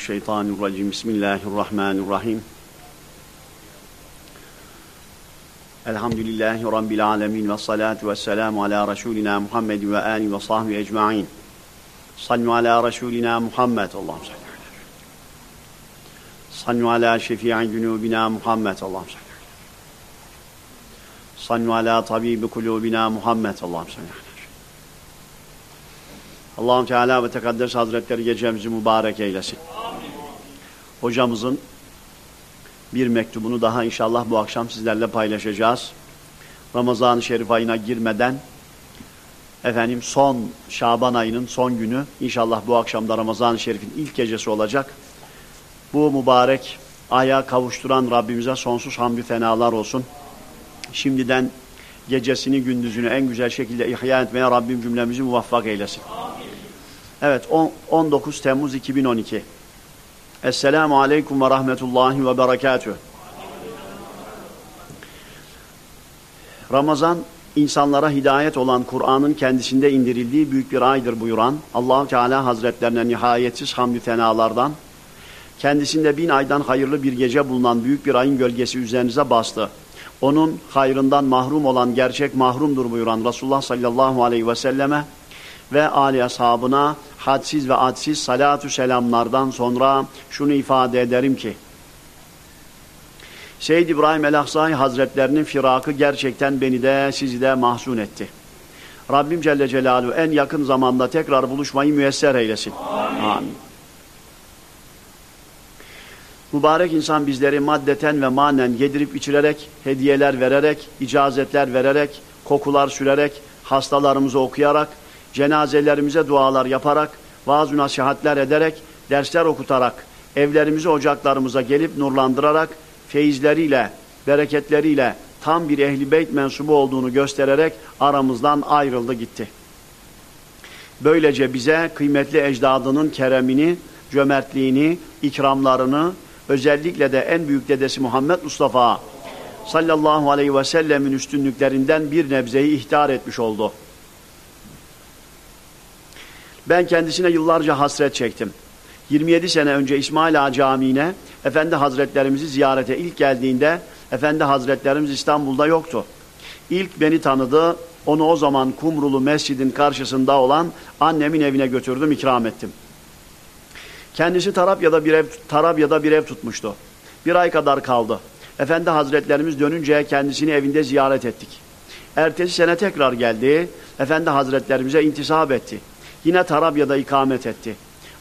Şeytanirracim. Bismillahirrahmanirrahim. Elhamdülillahi Rabbil alemin ve salatu ve selamu ala Resulina Muhammed ve ali ve sahbihi ecma'in. Sallu ala Resulina Muhammed. Allah'ım salli ala Sallu ala şefi'i günubina Muhammed. Allah'ım salli ala Sallu ala tabibi kulubina Muhammed. Allah'ım salli ala Allah'ım Teala ve Tekaddes Hazretleri gecemizi mübarek eylesin. Amin. Hocamızın bir mektubunu daha inşallah bu akşam sizlerle paylaşacağız. Ramazan-ı Şerif ayına girmeden efendim son Şaban ayının son günü inşallah bu akşamda Ramazan-ı Şerif'in ilk gecesi olacak. Bu mübarek aya kavuşturan Rabbimize sonsuz hamdü fenalar olsun. Şimdiden gecesini gündüzünü en güzel şekilde ihya etmeye Rabbim cümlemizi muvaffak eylesin. Evet 19 Temmuz 2012. Esselamu Aleyküm ve Rahmetullahi ve Berekatüh. Ramazan insanlara hidayet olan Kur'an'ın kendisinde indirildiği büyük bir aydır buyuran allah Teala Hazretlerine nihayetsiz hamdü fenalardan kendisinde bin aydan hayırlı bir gece bulunan büyük bir ayın gölgesi üzerinize bastı. Onun hayrından mahrum olan gerçek mahrumdur buyuran Resulullah sallallahu aleyhi ve selleme ve âli ashabına hadsiz ve adsiz salatü selamlardan sonra şunu ifade ederim ki Seyyid İbrahim el-Ahsai Hazretlerinin firakı gerçekten beni de sizi de mahzun etti. Rabbim Celle Celaluhu en yakın zamanda tekrar buluşmayı müyesser eylesin. Amin. Amin. Mübarek insan bizleri maddeten ve manen yedirip içirerek, hediyeler vererek, icazetler vererek, kokular sürerek, hastalarımızı okuyarak, cenazelerimize dualar yaparak, vaaz nasihatler ederek, dersler okutarak, evlerimizi ocaklarımıza gelip nurlandırarak, feyizleriyle, bereketleriyle tam bir ehli beyt mensubu olduğunu göstererek aramızdan ayrıldı gitti. Böylece bize kıymetli ecdadının keremini, cömertliğini, ikramlarını, özellikle de en büyük dedesi Muhammed Mustafa sallallahu aleyhi ve sellemin üstünlüklerinden bir nebzeyi ihtar etmiş oldu. Ben kendisine yıllarca hasret çektim. 27 sene önce İsmail Ağa Camii'ne Efendi Hazretlerimizi ziyarete ilk geldiğinde Efendi Hazretlerimiz İstanbul'da yoktu. İlk beni tanıdı, onu o zaman Kumrulu Mescid'in karşısında olan annemin evine götürdüm, ikram ettim. Kendisi Tarabya'da bir ev, Tarabya'da bir ev tutmuştu. Bir ay kadar kaldı. Efendi Hazretlerimiz dönünce kendisini evinde ziyaret ettik. Ertesi sene tekrar geldi. Efendi Hazretlerimize intisap etti. Yine Tarabya'da ikamet etti.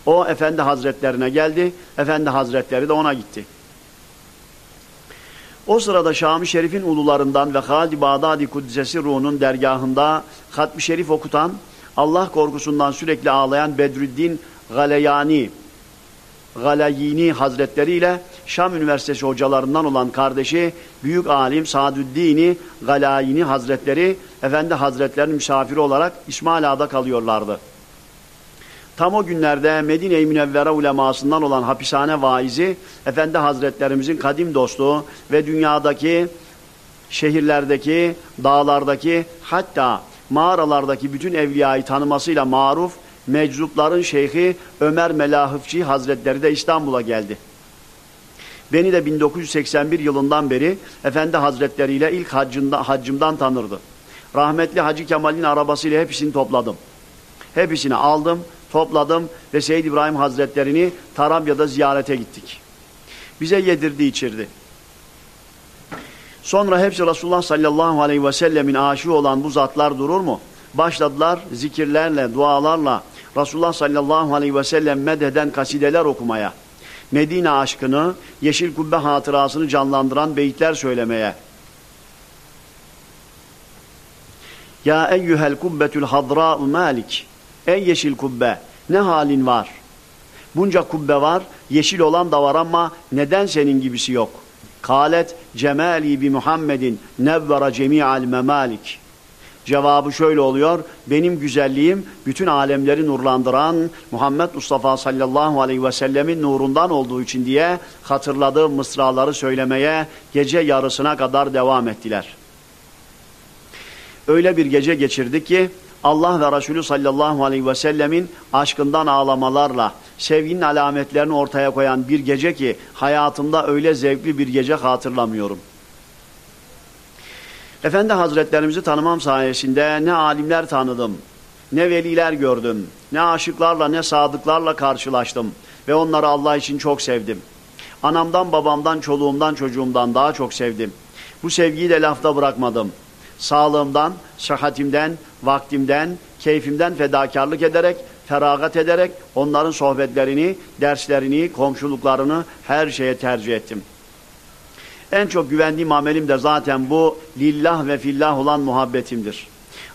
O Efendi Hazretlerine geldi. Efendi Hazretleri de ona gitti. O sırada Şam-ı Şerif'in ulularından ve Halid-i Bağdadi Kuddisesi ruhunun dergahında Hatmi Şerif okutan, Allah korkusundan sürekli ağlayan Bedrüddin Galeyani Galayini Hazretleri ile Şam Üniversitesi hocalarından olan kardeşi Büyük Alim Sadüddini Galayini Hazretleri Efendi Hazretlerinin misafiri olarak İsmail Ağa'da kalıyorlardı. Tam o günlerde Medine-i Münevvere ulemasından olan hapishane vaizi Efendi Hazretlerimizin kadim dostu ve dünyadaki şehirlerdeki, dağlardaki hatta mağaralardaki bütün evliyayı tanımasıyla maruf meczupların şeyhi Ömer Melahıfçı Hazretleri de İstanbul'a geldi. Beni de 1981 yılından beri Efendi Hazretleri ile ilk haccında, haccımdan tanırdı. Rahmetli Hacı Kemal'in arabasıyla hepsini topladım. Hepsini aldım, topladım ve Seyyid İbrahim Hazretlerini Tarabya'da ziyarete gittik. Bize yedirdi, içirdi. Sonra hepsi Resulullah sallallahu aleyhi ve sellemin aşığı olan bu zatlar durur mu? Başladılar zikirlerle, dualarla Resulullah sallallahu aleyhi ve sellem medheden kasideler okumaya. Medine aşkını, yeşil kubbe hatırasını canlandıran beyitler söylemeye. Ya eyyühel kubbetül hadra'u malik. Ey yeşil kubbe, ne halin var? Bunca kubbe var, yeşil olan da var ama neden senin gibisi yok? Kalet cemali bi Muhammedin nevvera cemi'al memalik. Cevabı şöyle oluyor. Benim güzelliğim bütün alemleri nurlandıran Muhammed Mustafa sallallahu aleyhi ve sellemin nurundan olduğu için diye hatırladığım mısraları söylemeye gece yarısına kadar devam ettiler. Öyle bir gece geçirdik ki Allah ve Resulü sallallahu aleyhi ve sellemin aşkından ağlamalarla sevginin alametlerini ortaya koyan bir gece ki hayatımda öyle zevkli bir gece hatırlamıyorum. Efendi Hazretlerimizi tanımam sayesinde ne alimler tanıdım, ne veliler gördüm, ne aşıklarla ne sadıklarla karşılaştım ve onları Allah için çok sevdim. Anamdan, babamdan, çoluğumdan, çocuğumdan daha çok sevdim. Bu sevgiyi de lafta bırakmadım. Sağlığımdan, sıhhatimden, vaktimden, keyfimden fedakarlık ederek, feragat ederek onların sohbetlerini, derslerini, komşuluklarını her şeye tercih ettim. En çok güvendiğim amelim de zaten bu lillah ve fillah olan muhabbetimdir.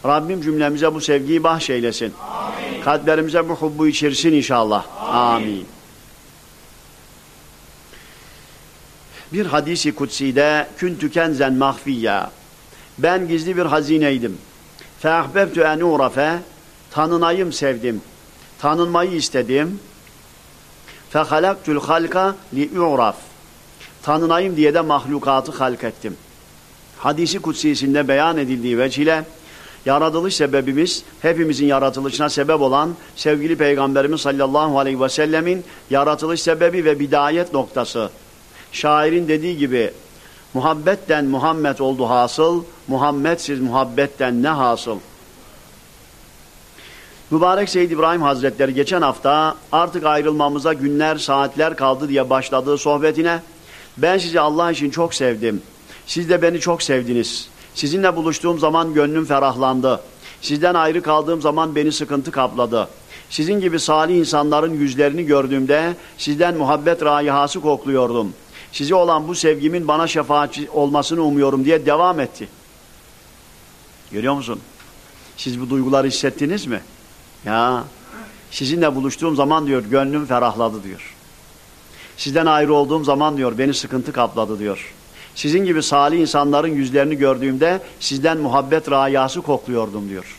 Rabbim cümlemize bu sevgiyi bahşeylesin. Amin. Kalplerimize bu hubbu içirsin inşallah. Amin. Amin. Bir hadisi kutside küntü kenzen mahfiyya. Ben gizli bir hazineydim. Feahbebtü en urafe. Tanınayım sevdim. Tanınmayı istedim. Fehalaktul halka li'uraf. Tanınayım diye de mahlukatı halk ettim. Hadisi kutsisinde beyan edildiği veçile yaratılış sebebimiz hepimizin yaratılışına sebep olan sevgili Peygamberimiz sallallahu aleyhi ve sellemin yaratılış sebebi ve bidayet noktası Şairin dediği gibi muhabbetten Muhammed oldu hasıl, Muhammedsiz muhabbetten ne hasıl? Mübarek Seyyid İbrahim Hazretleri geçen hafta artık ayrılmamıza günler, saatler kaldı diye başladığı sohbetine ben sizi Allah için çok sevdim. Siz de beni çok sevdiniz. Sizinle buluştuğum zaman gönlüm ferahlandı. Sizden ayrı kaldığım zaman beni sıkıntı kapladı. Sizin gibi salih insanların yüzlerini gördüğümde sizden muhabbet raihası kokluyordum size olan bu sevgimin bana şefaatçi olmasını umuyorum diye devam etti. Görüyor musun? Siz bu duyguları hissettiniz mi? Ya sizinle buluştuğum zaman diyor gönlüm ferahladı diyor. Sizden ayrı olduğum zaman diyor beni sıkıntı kapladı diyor. Sizin gibi salih insanların yüzlerini gördüğümde sizden muhabbet rayası kokluyordum diyor.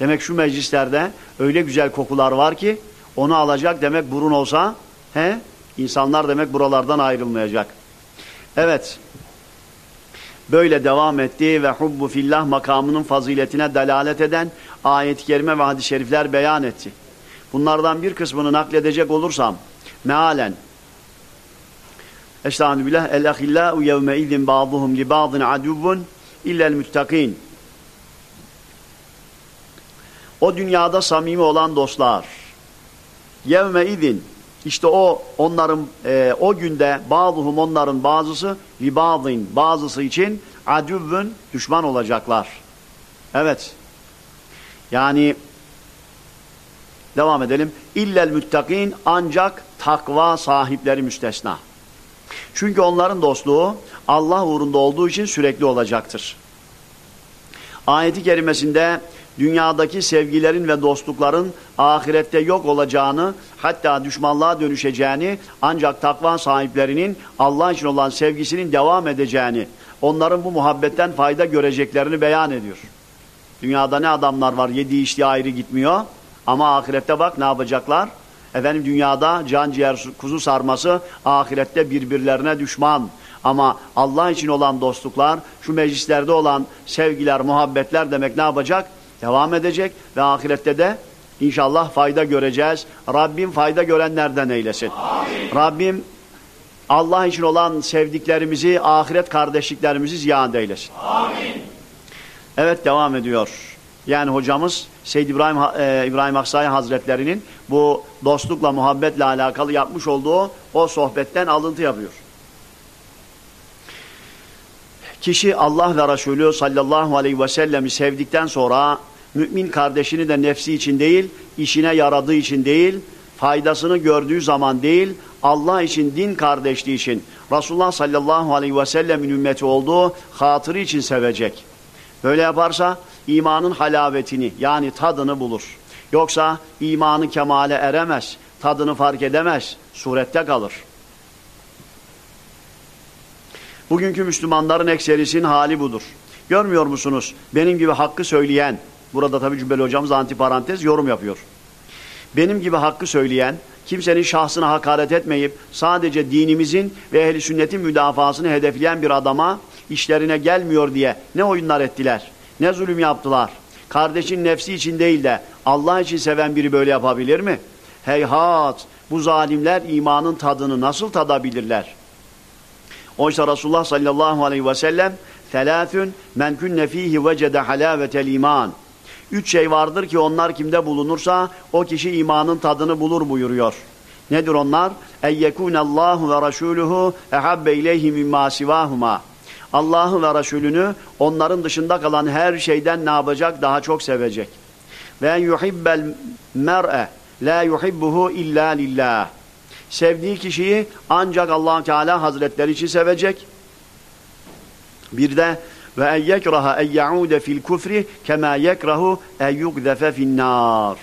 Demek şu meclislerde öyle güzel kokular var ki onu alacak demek burun olsa he İnsanlar demek buralardan ayrılmayacak. Evet. Böyle devam etti ve hubbu fillah makamının faziletine delalet eden ayet-i kerime ve hadis-i şerifler beyan etti. Bunlardan bir kısmını nakledecek olursam mealen Estağfirullah billah el ahillau yevme izin ba'duhum li ba'din aduvun illel müttakin O dünyada samimi olan dostlar yevme izin işte o onların e, o günde bazıhum onların bazısı libadin bazısı için adüvün düşman olacaklar. Evet. Yani devam edelim. İllel müttakin ancak takva sahipleri müstesna. Çünkü onların dostluğu Allah uğrunda olduğu için sürekli olacaktır. Ayeti kerimesinde dünyadaki sevgilerin ve dostlukların ahirette yok olacağını hatta düşmanlığa dönüşeceğini ancak takva sahiplerinin Allah için olan sevgisinin devam edeceğini onların bu muhabbetten fayda göreceklerini beyan ediyor. Dünyada ne adamlar var yedi içtiği ayrı gitmiyor ama ahirette bak ne yapacaklar? Efendim dünyada can ciğer kuzu sarması ahirette birbirlerine düşman. Ama Allah için olan dostluklar, şu meclislerde olan sevgiler, muhabbetler demek ne yapacak? Devam edecek ve ahirette de inşallah fayda göreceğiz. Rabbim fayda görenlerden eylesin. Amin. Rabbim Allah için olan sevdiklerimizi, ahiret kardeşliklerimizi ziyan eylesin. Amin. Evet devam ediyor. Yani hocamız Seyyid İbrahim, e, İbrahim Aksay Hazretlerinin bu dostlukla, muhabbetle alakalı yapmış olduğu o sohbetten alıntı yapıyor. Kişi Allah ve Resulü sallallahu aleyhi ve sellemi sevdikten sonra mümin kardeşini de nefsi için değil, işine yaradığı için değil, faydasını gördüğü zaman değil, Allah için, din kardeşliği için, Resulullah sallallahu aleyhi ve sellemin ümmeti olduğu hatırı için sevecek. Böyle yaparsa imanın halavetini yani tadını bulur. Yoksa imanı kemale eremez, tadını fark edemez, surette kalır. Bugünkü Müslümanların ekserisinin hali budur. Görmüyor musunuz? Benim gibi hakkı söyleyen, burada tabi Cübbeli hocamız antiparantez yorum yapıyor. Benim gibi hakkı söyleyen, kimsenin şahsına hakaret etmeyip sadece dinimizin ve ehli sünnetin müdafasını hedefleyen bir adama işlerine gelmiyor diye ne oyunlar ettiler, ne zulüm yaptılar. Kardeşin nefsi için değil de Allah için seven biri böyle yapabilir mi? Heyhat bu zalimler imanın tadını nasıl tadabilirler? Oysa Resulullah sallallahu aleyhi ve sellem Selâthün men künne fîhi vecede halâvetel iman. Üç şey vardır ki onlar kimde bulunursa o kişi imanın tadını bulur buyuruyor. Nedir onlar? Eyyekûnallâhu ve rasûluhu ehabbe ileyhi mimmâ sivâhumâ. Allah'ı ve Resulünü onların dışında kalan her şeyden ne yapacak? Daha çok sevecek. Ve yuhibbel mer'e la yuhibbuhu illa lillah. Sevdiği kişiyi ancak allah Teala Hazretleri için sevecek. Bir de ve en yekraha en yaude fil kufri kema yekrahu en yugzefe finnar.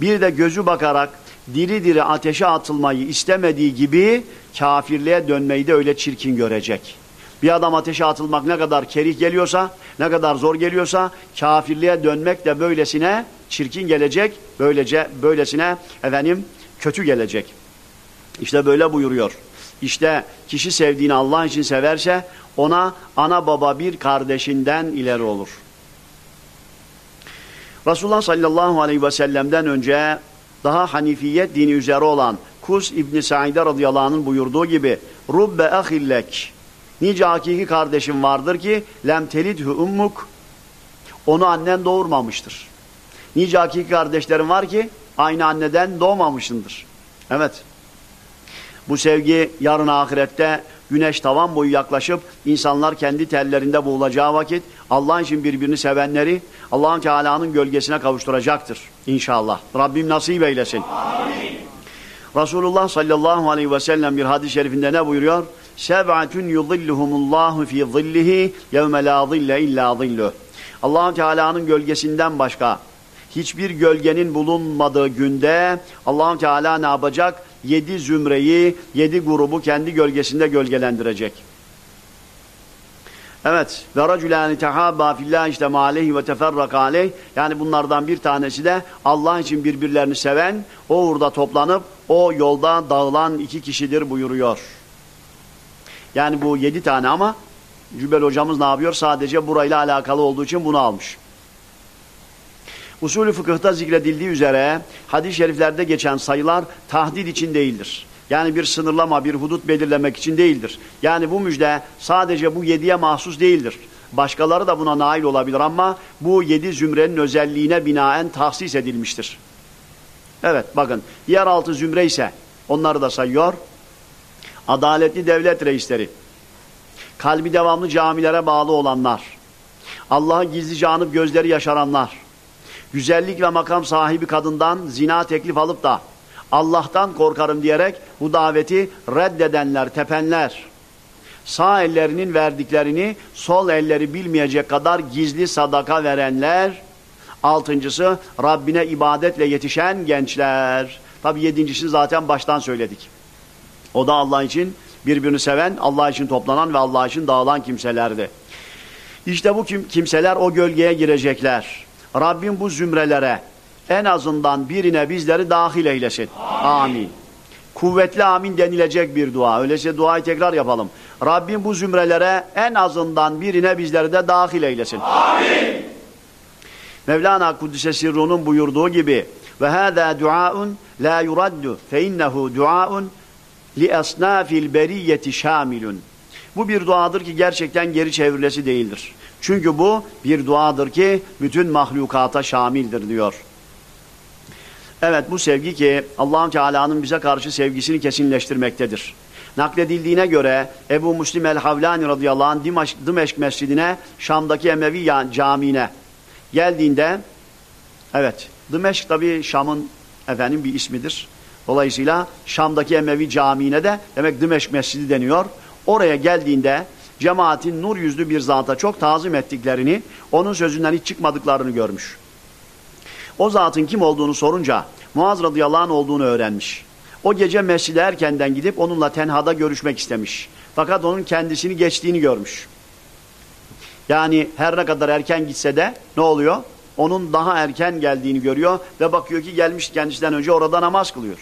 Bir de gözü bakarak diri diri ateşe atılmayı istemediği gibi kafirliğe dönmeyi de öyle çirkin görecek. Bir adam ateşe atılmak ne kadar kerih geliyorsa, ne kadar zor geliyorsa kafirliğe dönmek de böylesine çirkin gelecek, böylece böylesine efendim kötü gelecek. İşte böyle buyuruyor. İşte kişi sevdiğini Allah için severse ona ana baba bir kardeşinden ileri olur. Resulullah sallallahu aleyhi ve sellem'den önce daha hanifiyet dini üzere olan Kus İbni Sa'ide radıyallahu anh'ın buyurduğu gibi Rubbe ahillek Nice hakiki kardeşim vardır ki lem telidhu ummuk onu annen doğurmamıştır. Nice hakiki kardeşlerim var ki aynı anneden doğmamışındır. Evet. Bu sevgi yarın ahirette güneş tavan boyu yaklaşıp insanlar kendi tellerinde boğulacağı vakit Allah için birbirini sevenleri Allah'ın Teala'nın gölgesine kavuşturacaktır inşallah. Rabbim nasip eylesin. Amin. Resulullah sallallahu aleyhi ve sellem bir hadis-i şerifinde ne buyuruyor? Seb'atun yudilluhumullahu fi zillihi yevme la zille illa zilluh. allah Teala'nın gölgesinden başka hiçbir gölgenin bulunmadığı günde allah Teala ne yapacak? Yedi zümreyi, yedi grubu kendi gölgesinde gölgelendirecek. Evet. Ve raculani tehabba fillah işte aleyhi ve teferraka aleyh. Yani bunlardan bir tanesi de Allah için birbirlerini seven, o uğurda toplanıp o yolda dağılan iki kişidir buyuruyor. Yani bu yedi tane ama Cübbel hocamız ne yapıyor? Sadece burayla alakalı olduğu için bunu almış. Usulü fıkıhta zikredildiği üzere hadis-i şeriflerde geçen sayılar tahdid için değildir. Yani bir sınırlama, bir hudut belirlemek için değildir. Yani bu müjde sadece bu yediye mahsus değildir. Başkaları da buna nail olabilir ama bu yedi zümrenin özelliğine binaen tahsis edilmiştir. Evet bakın yeraltı zümre ise onları da sayıyor. Adaletli devlet reisleri, kalbi devamlı camilere bağlı olanlar, Allah'ı gizlice anıp gözleri yaşaranlar, güzellik ve makam sahibi kadından zina teklif alıp da Allah'tan korkarım diyerek bu daveti reddedenler, tepenler, sağ ellerinin verdiklerini sol elleri bilmeyecek kadar gizli sadaka verenler, altıncısı Rabbine ibadetle yetişen gençler. Tabi yedincisini zaten baştan söyledik. O da Allah için birbirini seven, Allah için toplanan ve Allah için dağılan kimselerdi. İşte bu kim, kimseler o gölgeye girecekler. Rabbim bu zümrelere en azından birine bizleri dahil eylesin. Amin. amin. Kuvvetli amin denilecek bir dua. Öyleyse duayı tekrar yapalım. Rabbim bu zümrelere en azından birine bizleri de dahil eylesin. Amin. Mevlana Kuddise Sirru'nun buyurduğu gibi ve hâzâ duaun la yuraddu fe innehu duaun li esnafil beriyeti şamilun. Bu bir duadır ki gerçekten geri çevrilesi değildir. Çünkü bu bir duadır ki bütün mahlukata şamildir diyor. Evet bu sevgi ki allah Teala'nın bize karşı sevgisini kesinleştirmektedir. Nakledildiğine göre Ebu Müslim el-Havlani radıyallahu anh Dimaşk, Dimeşk mescidine Şam'daki Emevi camiine geldiğinde evet Dimeşk tabi Şam'ın efendim bir ismidir. Dolayısıyla Şam'daki Emevi camiine de demek Dimeşk mescidi deniyor. Oraya geldiğinde cemaatin nur yüzlü bir zata çok tazim ettiklerini, onun sözünden hiç çıkmadıklarını görmüş. O zatın kim olduğunu sorunca Muaz radıyallahu anh olduğunu öğrenmiş. O gece mescide erkenden gidip onunla tenhada görüşmek istemiş. Fakat onun kendisini geçtiğini görmüş. Yani her ne kadar erken gitse de ne oluyor? Onun daha erken geldiğini görüyor ve bakıyor ki gelmiş kendisinden önce orada namaz kılıyor.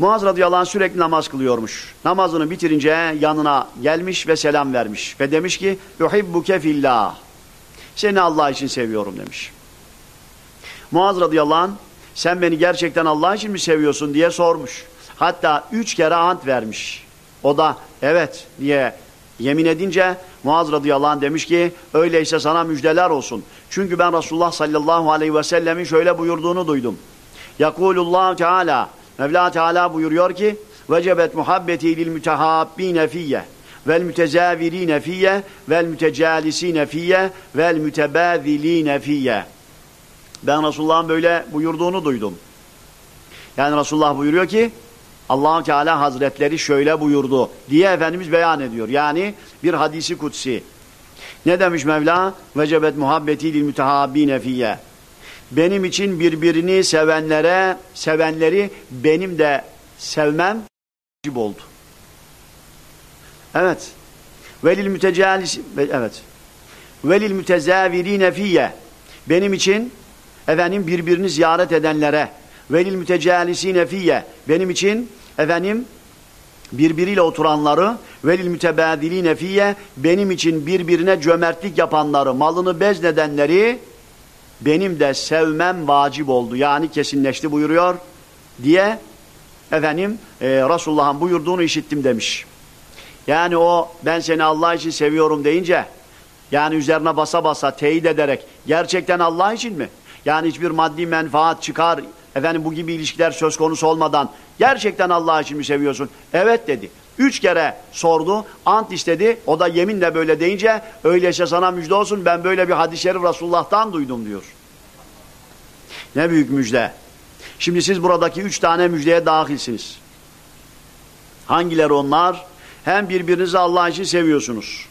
Muaz radıyallahu anh sürekli namaz kılıyormuş. Namazını bitirince yanına gelmiş ve selam vermiş. Ve demiş ki yuhibbuke fillah. Seni Allah için seviyorum demiş. Muaz radıyallahu anh sen beni gerçekten Allah için mi seviyorsun diye sormuş. Hatta üç kere ant vermiş. O da evet diye yemin edince Muaz radıyallahu anh demiş ki öyleyse sana müjdeler olsun. Çünkü ben Resulullah sallallahu aleyhi ve sellemin şöyle buyurduğunu duydum. Yakulullah Teala Mevla Teala buyuruyor ki vecebet muhabbeti lil mütehabbine fiyye vel mütezavirine fiyye vel mütecalisine fiyye vel mütebâziline fiyye ben Resulullah'ın böyle buyurduğunu duydum. Yani Resulullah buyuruyor ki allah Teala Hazretleri şöyle buyurdu diye Efendimiz beyan ediyor. Yani bir hadisi kutsi. Ne demiş Mevla? Vecebet muhabbeti lil mütehabbine fiyye. Benim için birbirini sevenlere, sevenleri benim de sevmem vacip oldu. Evet. Velil mütecalis evet. Velil mütezavirine fiyye. Benim için efendim birbirini ziyaret edenlere velil mütecalisine fiyye. Benim için efendim birbiriyle oturanları velil mütebadiline fiyye benim için birbirine cömertlik yapanları, malını beznedenleri benim de sevmem vacip oldu. Yani kesinleşti buyuruyor diye efendim e, Resulullah'ın buyurduğunu işittim demiş. Yani o ben seni Allah için seviyorum deyince yani üzerine basa basa teyit ederek gerçekten Allah için mi? Yani hiçbir maddi menfaat çıkar efendim bu gibi ilişkiler söz konusu olmadan gerçekten Allah için mi seviyorsun? Evet dedi. Üç kere sordu, ant istedi. O da yeminle böyle deyince öyleyse sana müjde olsun ben böyle bir hadis-i şerif Resulullah'tan duydum diyor. Ne büyük müjde. Şimdi siz buradaki üç tane müjdeye dahilsiniz. Hangileri onlar? Hem birbirinizi Allah için seviyorsunuz.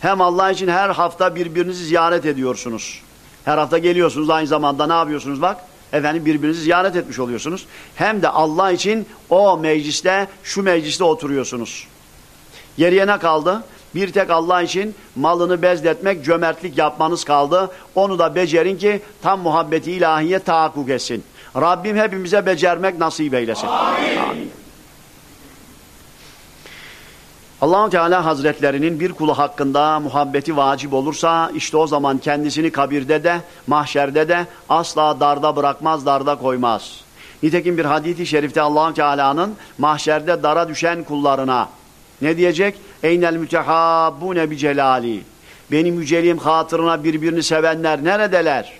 Hem Allah için her hafta birbirinizi ziyaret ediyorsunuz. Her hafta geliyorsunuz aynı zamanda ne yapıyorsunuz bak? Efendim birbirinizi ziyaret etmiş oluyorsunuz. Hem de Allah için o mecliste, şu mecliste oturuyorsunuz. Geriye ne kaldı? Bir tek Allah için malını bezletmek, cömertlik yapmanız kaldı. Onu da becerin ki tam muhabbeti ilahiye tahakkuk etsin. Rabbim hepimize becermek nasip eylesin. Amin. Amin. Allahu Teala Hazretlerinin bir kulu hakkında muhabbeti vacip olursa işte o zaman kendisini kabirde de mahşerde de asla darda bırakmaz, darda koymaz. Nitekim bir hadisi şerifte Allahu Teala'nın mahşerde dara düşen kullarına ne diyecek? Eynel mütehabbune bi celali. Benim yüceliğim hatırına birbirini sevenler neredeler?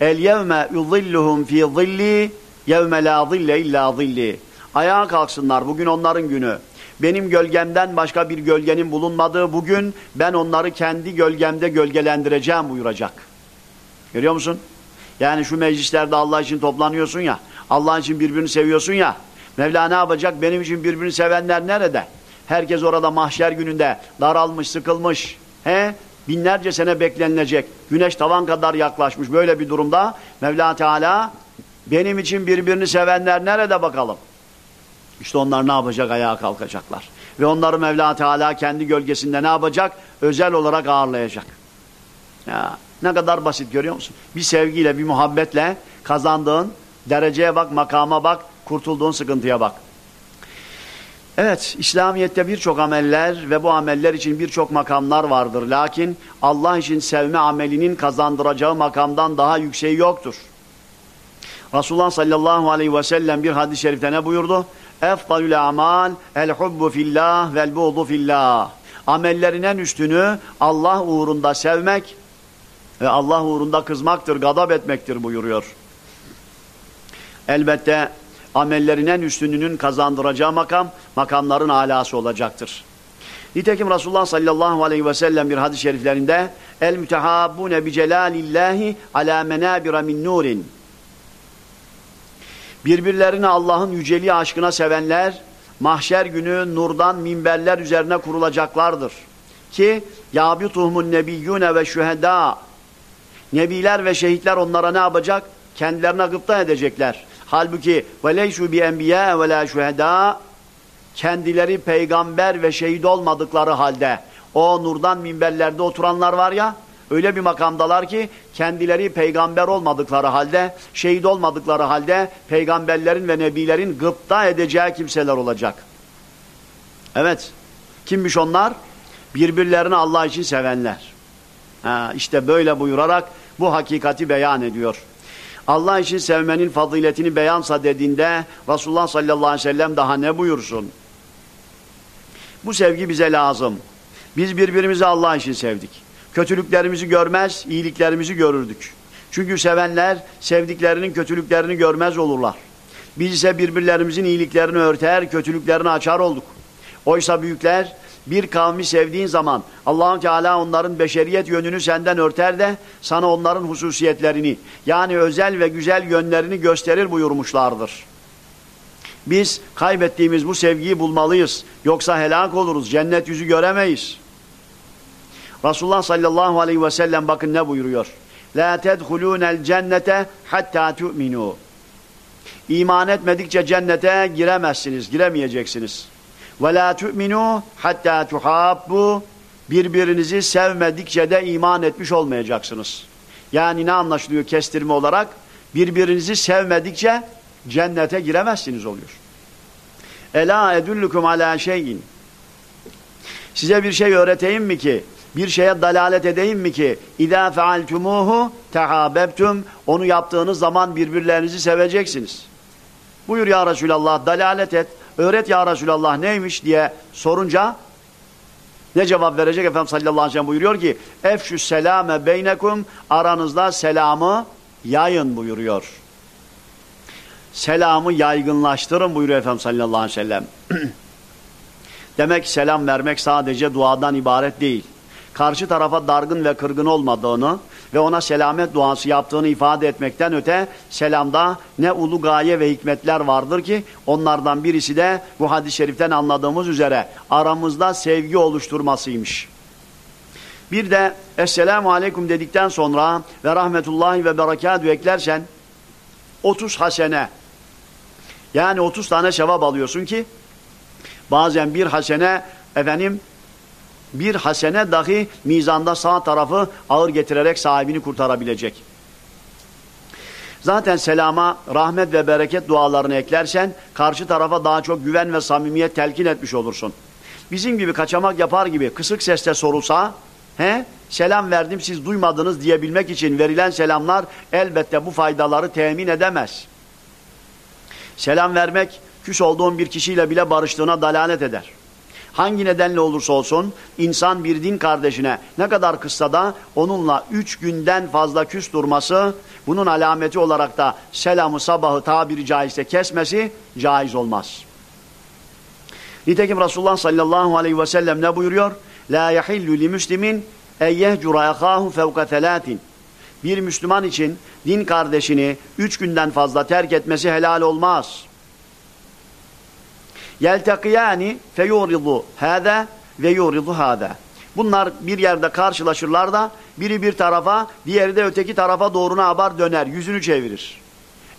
El yevme yuzilluhum fi zilli yevme la zille illa zilli. Ayağa kalksınlar bugün onların günü. Benim gölgemden başka bir gölgenin bulunmadığı bugün ben onları kendi gölgemde gölgelendireceğim buyuracak. Görüyor musun? Yani şu meclislerde Allah için toplanıyorsun ya, Allah için birbirini seviyorsun ya, Mevla ne yapacak? Benim için birbirini sevenler nerede? Herkes orada mahşer gününde daralmış, sıkılmış. He? Binlerce sene beklenilecek. Güneş tavan kadar yaklaşmış. Böyle bir durumda Mevla Teala benim için birbirini sevenler nerede bakalım? İşte onlar ne yapacak? Ayağa kalkacaklar. Ve onları Mevla Teala kendi gölgesinde ne yapacak? Özel olarak ağırlayacak. Ya, ne kadar basit görüyor musun? Bir sevgiyle, bir muhabbetle kazandığın dereceye bak, makama bak, kurtulduğun sıkıntıya bak. Evet, İslamiyet'te birçok ameller ve bu ameller için birçok makamlar vardır. Lakin Allah için sevme amelinin kazandıracağı makamdan daha yükseği yoktur. Resulullah sallallahu aleyhi ve sellem bir hadis-i şerifte ne buyurdu? Efdalül amal el hubbu fillah vel buğdu fillah. Amellerin en üstünü Allah uğrunda sevmek ve Allah uğrunda kızmaktır, gadap etmektir buyuruyor. Elbette amellerin en üstününün kazandıracağı makam, makamların alası olacaktır. Nitekim Resulullah sallallahu aleyhi ve sellem bir hadis-i şeriflerinde el mütehabbune bi celalillahi ala menabira min nurin Birbirlerini Allah'ın yüceliği aşkına sevenler mahşer günü nurdan minberler üzerine kurulacaklardır. Ki yabituhumun nebiyyune ve şühedâ Nebiler ve şehitler onlara ne yapacak? Kendilerine gıpta edecekler. Halbuki veleyşu bi enbiya ve la kendileri peygamber ve şehit olmadıkları halde o nurdan minberlerde oturanlar var ya Öyle bir makamdalar ki kendileri peygamber olmadıkları halde, şehit olmadıkları halde peygamberlerin ve nebilerin gıpta edeceği kimseler olacak. Evet. Kimmiş onlar? Birbirlerini Allah için sevenler. Ha, işte böyle buyurarak bu hakikati beyan ediyor. Allah için sevmenin faziletini beyansa dediğinde Resulullah sallallahu aleyhi ve sellem daha ne buyursun? Bu sevgi bize lazım. Biz birbirimizi Allah için sevdik. Kötülüklerimizi görmez, iyiliklerimizi görürdük. Çünkü sevenler sevdiklerinin kötülüklerini görmez olurlar. Biz ise birbirlerimizin iyiliklerini örter, kötülüklerini açar olduk. Oysa büyükler bir kavmi sevdiğin zaman allah Teala onların beşeriyet yönünü senden örter de sana onların hususiyetlerini yani özel ve güzel yönlerini gösterir buyurmuşlardır. Biz kaybettiğimiz bu sevgiyi bulmalıyız. Yoksa helak oluruz. Cennet yüzü göremeyiz. Resulullah sallallahu aleyhi ve sellem bakın ne buyuruyor. La tedhulûnel cennete hatta tu'minû. İman etmedikçe cennete giremezsiniz, giremeyeceksiniz. Ve la tu'minû hatta tuhabbu. Birbirinizi sevmedikçe de iman etmiş olmayacaksınız. Yani ne anlaşılıyor kestirme olarak? Birbirinizi sevmedikçe cennete giremezsiniz oluyor. Ela edullukum ala şeyin. Size bir şey öğreteyim mi ki? Bir şeye dalalet edeyim mi ki? İza fealtumuhu tehabebtum. Onu yaptığınız zaman birbirlerinizi seveceksiniz. Buyur ya Resulallah dalalet et. Öğret ya Resulallah neymiş diye sorunca ne cevap verecek Efendimiz sallallahu aleyhi ve sellem buyuruyor ki efşü selame beynekum aranızda selamı yayın buyuruyor. Selamı yaygınlaştırın buyuruyor Efendimiz sallallahu aleyhi ve sellem. Demek selam vermek sadece duadan ibaret değil. Karşı tarafa dargın ve kırgın olmadığını ve ona selamet duası yaptığını ifade etmekten öte selamda ne ulu gaye ve hikmetler vardır ki onlardan birisi de bu hadis-i şeriften anladığımız üzere aramızda sevgi oluşturmasıymış. Bir de Esselamu Aleyküm dedikten sonra ve Rahmetullahi ve Berekatü eklersen 30 hasene yani 30 tane sevap alıyorsun ki bazen bir hasene efendim bir hasene dahi mizanda sağ tarafı ağır getirerek sahibini kurtarabilecek. Zaten selama rahmet ve bereket dualarını eklersen karşı tarafa daha çok güven ve samimiyet telkin etmiş olursun. Bizim gibi kaçamak yapar gibi kısık sesle sorulsa he, selam verdim siz duymadınız diyebilmek için verilen selamlar elbette bu faydaları temin edemez. Selam vermek küs olduğun bir kişiyle bile barıştığına dalalet eder. Hangi nedenle olursa olsun insan bir din kardeşine ne kadar kıssa da onunla üç günden fazla küs durması bunun alameti olarak da selamı sabahı tabiri caizse kesmesi caiz olmaz. Nitekim Resulullah sallallahu aleyhi ve sellem ne buyuruyor? La yahillu li müslimin eyyehcura ekâhu fevka thelâtin. Bir Müslüman için din kardeşini üç günden fazla terk etmesi helal olmaz. Yeltekiyani feyuridu hâze ve yuridu hâze. Bunlar bir yerde karşılaşırlar da biri bir tarafa, diğeri de öteki tarafa doğru ne yapar? Döner, yüzünü çevirir.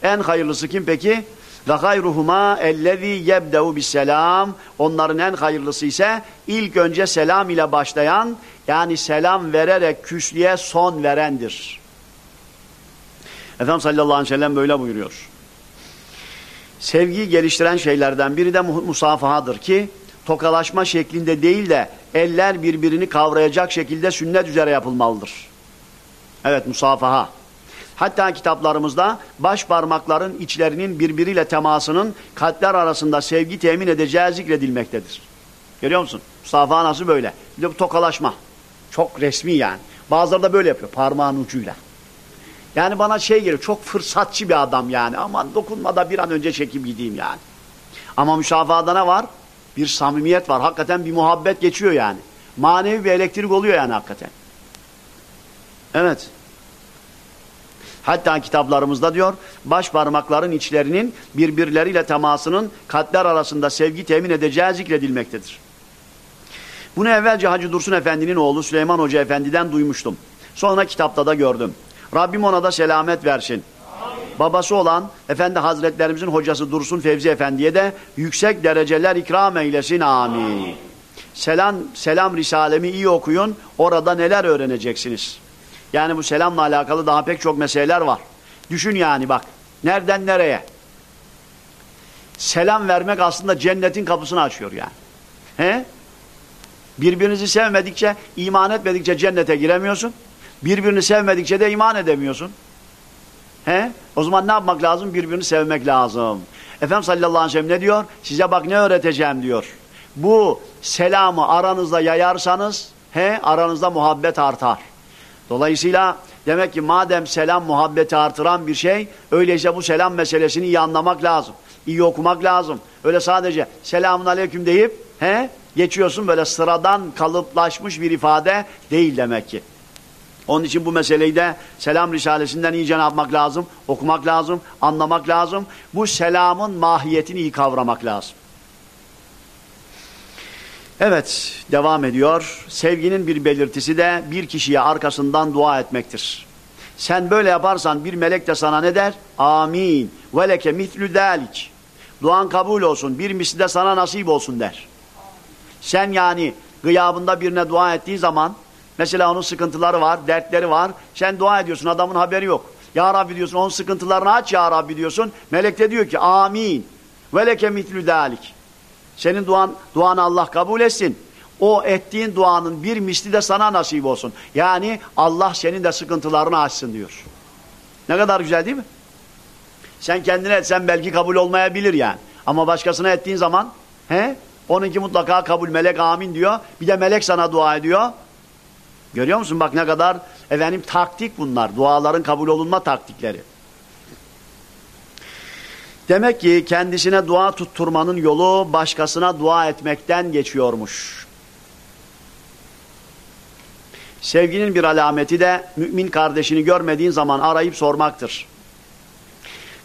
En hayırlısı kim peki? Ve hayruhuma ellezî yebde'u bisselam. Onların en hayırlısı ise ilk önce selam ile başlayan, yani selam vererek küslüğe son verendir. Efendimiz sallallahu aleyhi ve sellem böyle buyuruyor. Sevgiyi geliştiren şeylerden biri de musafahadır ki tokalaşma şeklinde değil de eller birbirini kavrayacak şekilde sünnet üzere yapılmalıdır. Evet musafaha. Hatta kitaplarımızda baş parmakların içlerinin birbiriyle temasının kalpler arasında sevgi temin edeceği zikredilmektedir. Görüyor musun? Musafaha nasıl böyle? Bir de bu tokalaşma. Çok resmi yani. Bazıları da böyle yapıyor parmağın ucuyla. Yani bana şey geliyor çok fırsatçı bir adam yani. Aman dokunma da bir an önce çekip gideyim yani. Ama müşafahada ne var? Bir samimiyet var. Hakikaten bir muhabbet geçiyor yani. Manevi bir elektrik oluyor yani hakikaten. Evet. Hatta kitaplarımızda diyor baş parmakların içlerinin birbirleriyle temasının kalpler arasında sevgi temin edeceği zikredilmektedir. Bunu evvelce Hacı Dursun Efendi'nin oğlu Süleyman Hoca Efendi'den duymuştum. Sonra kitapta da gördüm. Rabbim ona da selamet versin. Babası olan Efendi Hazretlerimizin hocası Dursun Fevzi Efendi'ye de yüksek dereceler ikram eylesin. Amin. Amin. Selam, selam Risalemi iyi okuyun. Orada neler öğreneceksiniz? Yani bu selamla alakalı daha pek çok meseleler var. Düşün yani bak. Nereden nereye? Selam vermek aslında cennetin kapısını açıyor yani. He? Birbirinizi sevmedikçe, iman etmedikçe cennete giremiyorsun. Birbirini sevmedikçe de iman edemiyorsun. He? O zaman ne yapmak lazım? Birbirini sevmek lazım. Efendimiz sallallahu aleyhi ve sellem ne diyor? Size bak ne öğreteceğim diyor. Bu selamı aranızda yayarsanız he, aranızda muhabbet artar. Dolayısıyla demek ki madem selam muhabbeti artıran bir şey, öyleyse bu selam meselesini iyi anlamak lazım. İyi okumak lazım. Öyle sadece selamun aleyküm deyip he, geçiyorsun böyle sıradan kalıplaşmış bir ifade değil demek ki. Onun için bu meseleyi de selam risalesinden iyice ne yapmak lazım? Okumak lazım, anlamak lazım. Bu selamın mahiyetini iyi kavramak lazım. Evet, devam ediyor. Sevginin bir belirtisi de bir kişiye arkasından dua etmektir. Sen böyle yaparsan bir melek de sana ne der? Amin. Veleke mitlü dalik. Duan kabul olsun. Bir misli de sana nasip olsun der. Sen yani gıyabında birine dua ettiğin zaman mesela onun sıkıntıları var, dertleri var. Sen dua ediyorsun adamın haberi yok. Ya Rabbi diyorsun onun sıkıntılarını aç ya Rabbi diyorsun. Melek de diyor ki amin. Veleke mitlü dalik. Senin duan, duanı Allah kabul etsin. O ettiğin duanın bir misli de sana nasip olsun. Yani Allah senin de sıkıntılarını açsın diyor. Ne kadar güzel değil mi? Sen kendine etsen belki kabul olmayabilir yani. Ama başkasına ettiğin zaman he, onunki mutlaka kabul melek amin diyor. Bir de melek sana dua ediyor. Görüyor musun bak ne kadar efendim taktik bunlar. Duaların kabul olunma taktikleri. Demek ki kendisine dua tutturmanın yolu başkasına dua etmekten geçiyormuş. Sevginin bir alameti de mümin kardeşini görmediğin zaman arayıp sormaktır.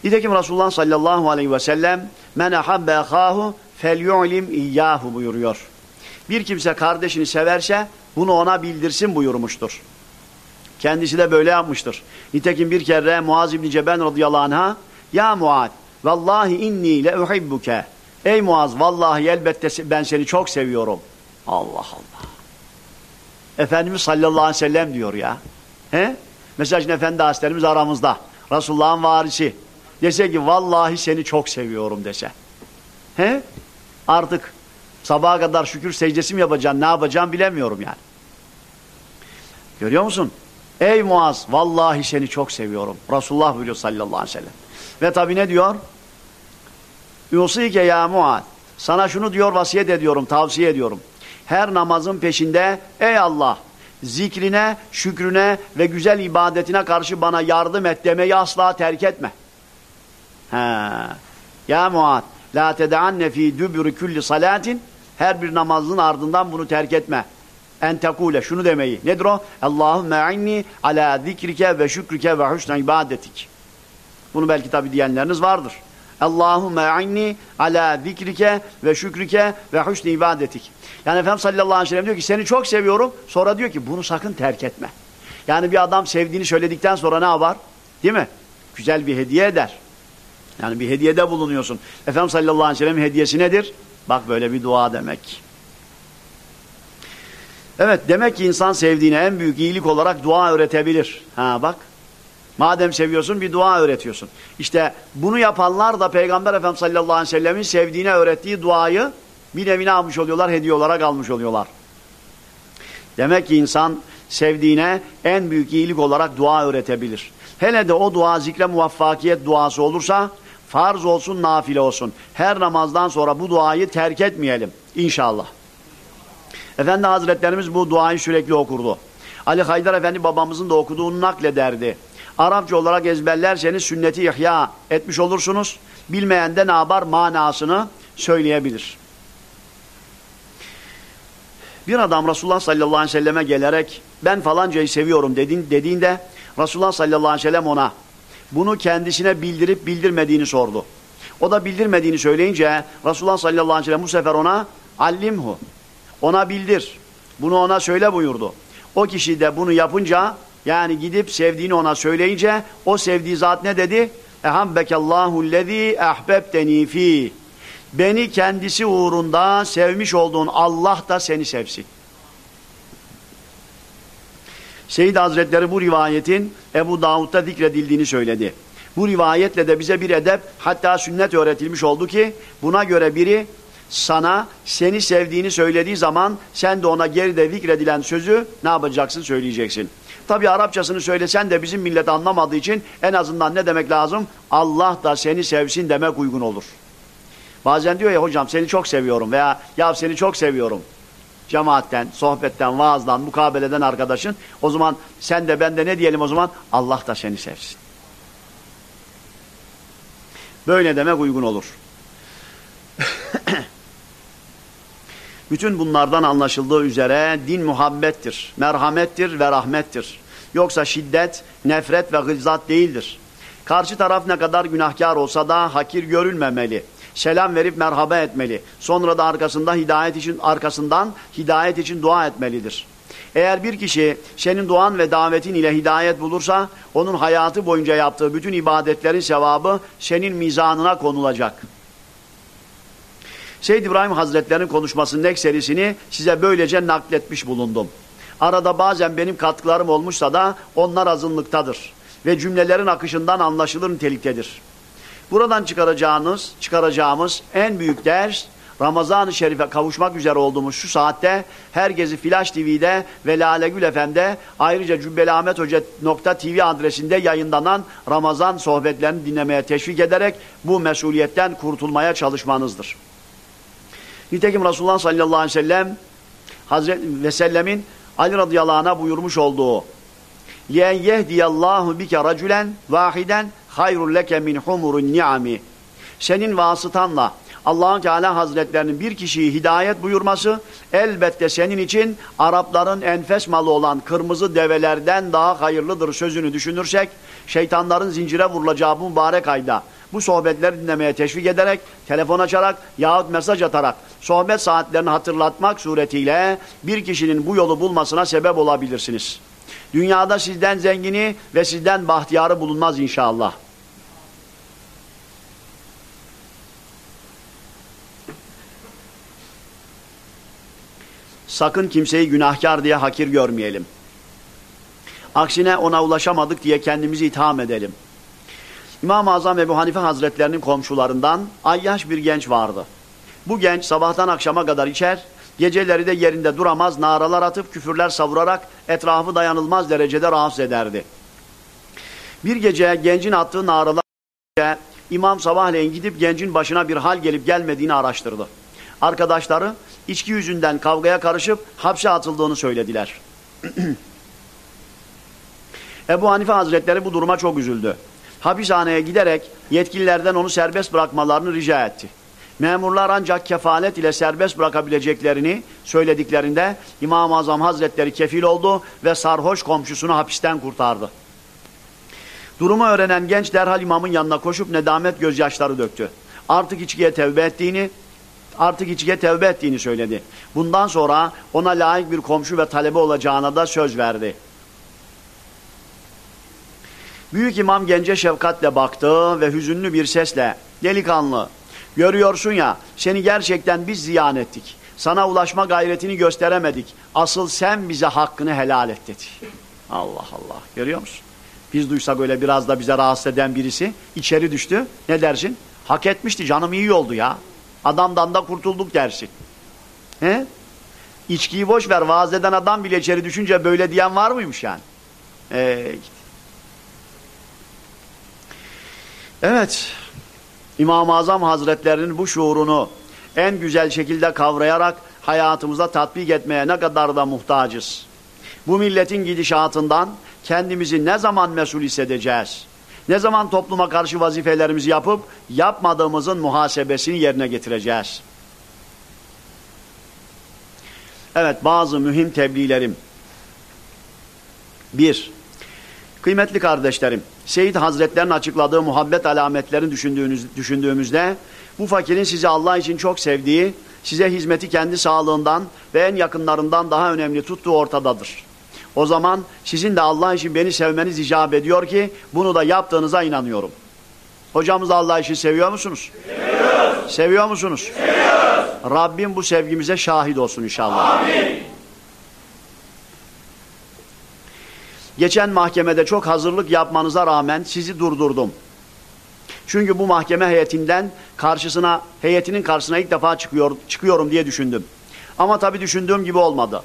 Nitekim Resulullah sallallahu aleyhi ve sellem men ahabbe ahahu felyu'lim iyyahu buyuruyor. Bir kimse kardeşini severse bunu ona bildirsin buyurmuştur. Kendisi de böyle yapmıştır. Nitekim bir kere Muaz İbni Ceben radıyallahu anh'a Ya Muaz Vallahi inni le uhibbuke. Ey Muaz vallahi elbette ben seni çok seviyorum. Allah Allah. Efendimiz sallallahu aleyhi ve sellem diyor ya. He? Mesela şimdi Efendi Hazretlerimiz aramızda. Resulullah'ın varisi. Dese ki vallahi seni çok seviyorum dese. He? Artık sabaha kadar şükür secdesi mi yapacaksın ne yapacaksın bilemiyorum yani. Görüyor musun? Ey Muaz vallahi seni çok seviyorum. Resulullah buyuruyor sallallahu aleyhi ve sellem. Ve tabi ne diyor? Yusike ya Muad. Sana şunu diyor vasiyet ediyorum, tavsiye ediyorum. Her namazın peşinde ey Allah zikrine, şükrüne ve güzel ibadetine karşı bana yardım et demeyi asla terk etme. Ha. Ya Muad la tedanne fi dübürü külli salatin her bir namazın ardından bunu terk etme. En tekule şunu demeyi. Nedir o? Allahümme inni ala zikrike ve şükrike ve husne ibadetik. Bunu belki tabi diyenleriniz vardır. Allahümme inni ala zikrike ve şükrike ve husni ibadetik. Yani Efendimiz sallallahu aleyhi ve sellem diyor ki seni çok seviyorum. Sonra diyor ki bunu sakın terk etme. Yani bir adam sevdiğini söyledikten sonra ne yapar? Değil mi? Güzel bir hediye eder. Yani bir hediyede bulunuyorsun. Efendimiz sallallahu aleyhi ve sellem hediyesi nedir? Bak böyle bir dua demek. Evet demek ki insan sevdiğine en büyük iyilik olarak dua öğretebilir. Ha bak Madem seviyorsun bir dua öğretiyorsun. İşte bunu yapanlar da Peygamber Efendimiz sallallahu aleyhi ve sellemin sevdiğine öğrettiği duayı bir evine almış oluyorlar, hediye olarak almış oluyorlar. Demek ki insan sevdiğine en büyük iyilik olarak dua öğretebilir. Hele de o dua zikre muvaffakiyet duası olursa farz olsun, nafile olsun. Her namazdan sonra bu duayı terk etmeyelim inşallah. Efendi Hazretlerimiz bu duayı sürekli okurdu. Ali Haydar Efendi babamızın da okuduğunu naklederdi. Arapça olarak ezberlerseniz sünneti ihya etmiş olursunuz. Bilmeyen de ne yapar? Manasını söyleyebilir. Bir adam Resulullah sallallahu aleyhi ve selleme gelerek ben falancayı seviyorum dediğinde Resulullah sallallahu aleyhi ve sellem ona bunu kendisine bildirip bildirmediğini sordu. O da bildirmediğini söyleyince Resulullah sallallahu aleyhi ve sellem bu sefer ona allimhu ona bildir. Bunu ona söyle buyurdu. O kişi de bunu yapınca yani gidip sevdiğini ona söyleyince o sevdiği zat ne dedi? Ehabbekallahu lezî ahbebteni fî. Beni kendisi uğrunda sevmiş olduğun Allah da seni sevsin. Seyyid Hazretleri bu rivayetin Ebu Davud'da zikredildiğini söyledi. Bu rivayetle de bize bir edep hatta sünnet öğretilmiş oldu ki buna göre biri sana seni sevdiğini söylediği zaman sen de ona geride zikredilen sözü ne yapacaksın söyleyeceksin. Tabi Arapçasını söylesen de bizim millet anlamadığı için en azından ne demek lazım? Allah da seni sevsin demek uygun olur. Bazen diyor ya hocam seni çok seviyorum veya ya seni çok seviyorum. Cemaatten, sohbetten, vaazdan, mukabeleden arkadaşın. O zaman sen de ben de ne diyelim o zaman? Allah da seni sevsin. Böyle demek uygun olur. Bütün bunlardan anlaşıldığı üzere din muhabbettir, merhamettir ve rahmettir. Yoksa şiddet, nefret ve gılzat değildir. Karşı taraf ne kadar günahkar olsa da hakir görülmemeli. Selam verip merhaba etmeli. Sonra da arkasında hidayet için arkasından hidayet için dua etmelidir. Eğer bir kişi senin duan ve davetin ile hidayet bulursa onun hayatı boyunca yaptığı bütün ibadetlerin sevabı senin mizanına konulacak. Seyyid İbrahim Hazretleri'nin konuşmasının ekserisini size böylece nakletmiş bulundum. Arada bazen benim katkılarım olmuşsa da onlar azınlıktadır ve cümlelerin akışından anlaşılır niteliktedir. Buradan çıkaracağınız, çıkaracağımız en büyük ders Ramazan-ı Şerif'e kavuşmak üzere olduğumuz şu saatte herkesi Flash TV'de ve Lale Gül FM'de ayrıca Cübbeli Ahmet Hoca .tv adresinde yayınlanan Ramazan sohbetlerini dinlemeye teşvik ederek bu mesuliyetten kurtulmaya çalışmanızdır. Nitekim Resulullah sallallahu aleyhi ve sellem Hazreti ve sellemin Ali radıyallahu anh'a buyurmuş olduğu لِيَنْ يَهْدِيَ اللّٰهُ بِكَ رَجُلًا وَاحِدًا hayrul leke min humurun ni'ami. Senin vasıtanla Allah'ın Teala Hazretlerinin bir kişiyi hidayet buyurması elbette senin için Arapların enfes malı olan kırmızı develerden daha hayırlıdır sözünü düşünürsek şeytanların zincire vurulacağı bu mübarek ayda bu sohbetleri dinlemeye teşvik ederek, telefon açarak yahut mesaj atarak sohbet saatlerini hatırlatmak suretiyle bir kişinin bu yolu bulmasına sebep olabilirsiniz. Dünyada sizden zengini ve sizden bahtiyarı bulunmaz inşallah. Sakın kimseyi günahkar diye hakir görmeyelim. Aksine ona ulaşamadık diye kendimizi itham edelim. İmam-ı Azam Ebu Hanife Hazretlerinin komşularından ayyaş bir genç vardı. Bu genç sabahtan akşama kadar içer, geceleri de yerinde duramaz, naralar atıp küfürler savurarak etrafı dayanılmaz derecede rahatsız ederdi. Bir gece gencin attığı naralar İmam sabahleyin gidip gencin başına bir hal gelip gelmediğini araştırdı. Arkadaşları içki yüzünden kavgaya karışıp hapse atıldığını söylediler. Ebu Hanife Hazretleri bu duruma çok üzüldü. Hapishaneye giderek yetkililerden onu serbest bırakmalarını rica etti. Memurlar ancak kefalet ile serbest bırakabileceklerini söylediklerinde İmam-ı Azam Hazretleri kefil oldu ve sarhoş komşusunu hapisten kurtardı. Durumu öğrenen genç derhal imamın yanına koşup nedamet gözyaşları döktü. Artık içkiye tevbe ettiğini, artık içkiye tevbe ettiğini söyledi. Bundan sonra ona layık bir komşu ve talebe olacağına da söz verdi. Büyük imam gence şefkatle baktı ve hüzünlü bir sesle, delikanlı, görüyorsun ya seni gerçekten biz ziyan ettik. Sana ulaşma gayretini gösteremedik. Asıl sen bize hakkını helal et dedi. Allah Allah. Görüyor musun? Biz duysak öyle biraz da bize rahatsız eden birisi içeri düştü. Ne dersin? Hak etmişti canım iyi oldu ya. Adamdan da kurtulduk dersin. He? İçkiyi boş ver vaaz eden adam bile içeri düşünce böyle diyen var mıymış yani? Ee, evet. İmam-ı Azam Hazretlerinin bu şuurunu en güzel şekilde kavrayarak hayatımıza tatbik etmeye ne kadar da muhtacız. Bu milletin gidişatından kendimizi ne zaman mesul hissedeceğiz? Ne zaman topluma karşı vazifelerimizi yapıp yapmadığımızın muhasebesini yerine getireceğiz? Evet bazı mühim tebliğlerim. Bir, kıymetli kardeşlerim, Seyyid Hazretlerinin açıkladığı muhabbet alametlerini düşündüğünüz, düşündüğümüzde bu fakirin sizi Allah için çok sevdiği, size hizmeti kendi sağlığından ve en yakınlarından daha önemli tuttuğu ortadadır. O zaman sizin de Allah için beni sevmeniz icap ediyor ki bunu da yaptığınıza inanıyorum. Hocamız Allah için seviyor musunuz? Seviyoruz. Seviyor musunuz? Seviyoruz. Rabbim bu sevgimize şahit olsun inşallah. Amin. Geçen mahkemede çok hazırlık yapmanıza rağmen sizi durdurdum. Çünkü bu mahkeme heyetinden karşısına, heyetinin karşısına ilk defa çıkıyor, çıkıyorum diye düşündüm. Ama tabii düşündüğüm gibi olmadı.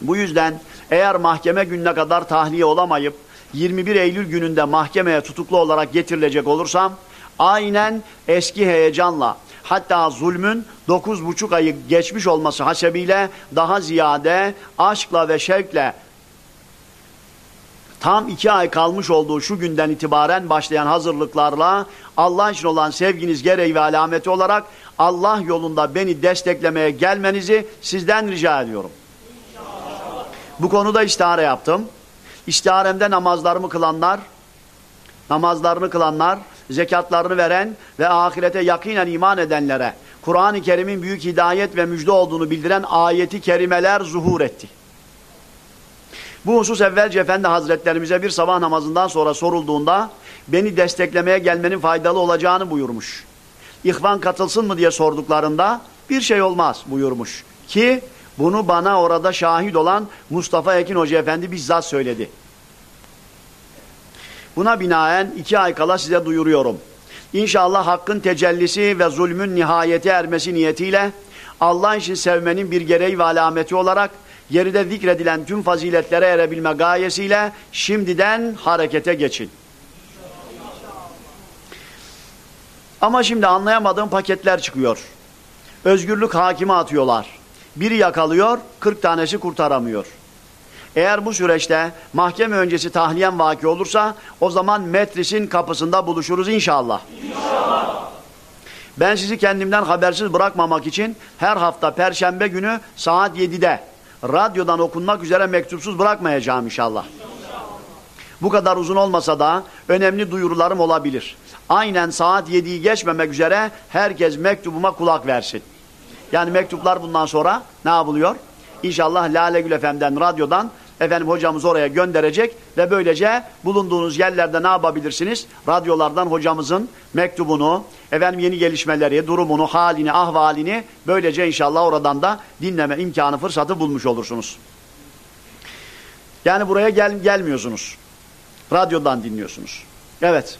Bu yüzden Eğer mahkeme gününe kadar tahliye olamayıp 21 Eylül gününde mahkemeye tutuklu olarak getirilecek olursam aynen eski heyecanla hatta zulmün 9,5 ayı geçmiş olması hasebiyle daha ziyade aşkla ve şevkle tam iki ay kalmış olduğu şu günden itibaren başlayan hazırlıklarla Allah için olan sevginiz gereği ve alameti olarak Allah yolunda beni desteklemeye gelmenizi sizden rica ediyorum. Bu konuda istihare yaptım. İstiharemde namazlarımı kılanlar, namazlarını kılanlar, zekatlarını veren ve ahirete yakinen iman edenlere Kur'an-ı Kerim'in büyük hidayet ve müjde olduğunu bildiren ayeti kerimeler zuhur etti. Bu husus evvelce Efendi Hazretlerimize bir sabah namazından sonra sorulduğunda beni desteklemeye gelmenin faydalı olacağını buyurmuş. İhvan katılsın mı diye sorduklarında bir şey olmaz buyurmuş. Ki bunu bana orada şahit olan Mustafa Ekin Hoca Efendi bizzat söyledi. Buna binaen iki ay kala size duyuruyorum. İnşallah hakkın tecellisi ve zulmün nihayeti ermesi niyetiyle Allah için sevmenin bir gereği ve alameti olarak geride zikredilen tüm faziletlere erebilme gayesiyle şimdiden harekete geçin. Ama şimdi anlayamadığım paketler çıkıyor. Özgürlük hakime atıyorlar. Biri yakalıyor, 40 tanesi kurtaramıyor. Eğer bu süreçte mahkeme öncesi tahliyen vaki olursa o zaman metrisin kapısında buluşuruz inşallah. İnşallah. Ben sizi kendimden habersiz bırakmamak için her hafta perşembe günü saat 7'de radyodan okunmak üzere mektupsuz bırakmayacağım inşallah. Bu kadar uzun olmasa da önemli duyurularım olabilir. Aynen saat 7'yi geçmemek üzere herkes mektubuma kulak versin. Yani mektuplar bundan sonra ne yapılıyor? İnşallah Lale Gül Efem'den, radyodan efendim hocamız oraya gönderecek ve böylece bulunduğunuz yerlerde ne yapabilirsiniz? Radyolardan hocamızın mektubunu, efendim yeni gelişmeleri, durumunu, halini, ahvalini böylece inşallah oradan da dinleme imkanı, fırsatı bulmuş olursunuz. Yani buraya gel gelmiyorsunuz. Radyodan dinliyorsunuz. Evet.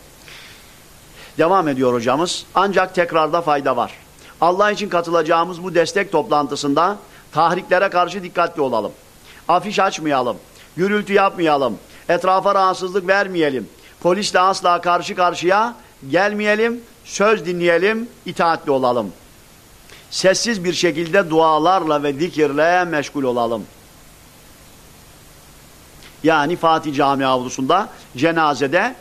Devam ediyor hocamız. Ancak tekrarda fayda var. Allah için katılacağımız bu destek toplantısında tahriklere karşı dikkatli olalım. Afiş açmayalım. Gürültü yapmayalım. Etrafa rahatsızlık vermeyelim. Polisle asla karşı karşıya gelmeyelim. Söz dinleyelim, itaatli olalım. Sessiz bir şekilde dualarla ve zikirle meşgul olalım. Yani Fatih Cami avlusunda cenazede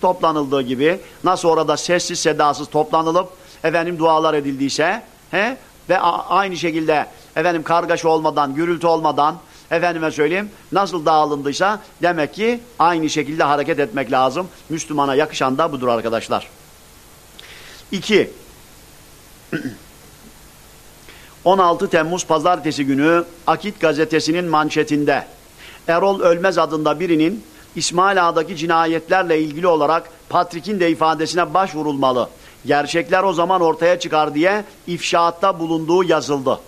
toplanıldığı gibi nasıl orada sessiz sedasız toplanılıp efendim dualar edildiyse he, ve aynı şekilde efendim kargaşa olmadan, gürültü olmadan efendime söyleyeyim nasıl dağılındıysa demek ki aynı şekilde hareket etmek lazım. Müslümana yakışan da budur arkadaşlar. 2. 16 Temmuz pazartesi günü Akit gazetesinin manşetinde Erol Ölmez adında birinin İsmail Ağa'daki cinayetlerle ilgili olarak Patrik'in de ifadesine başvurulmalı. Gerçekler o zaman ortaya çıkar diye ifşaatta bulunduğu yazıldı.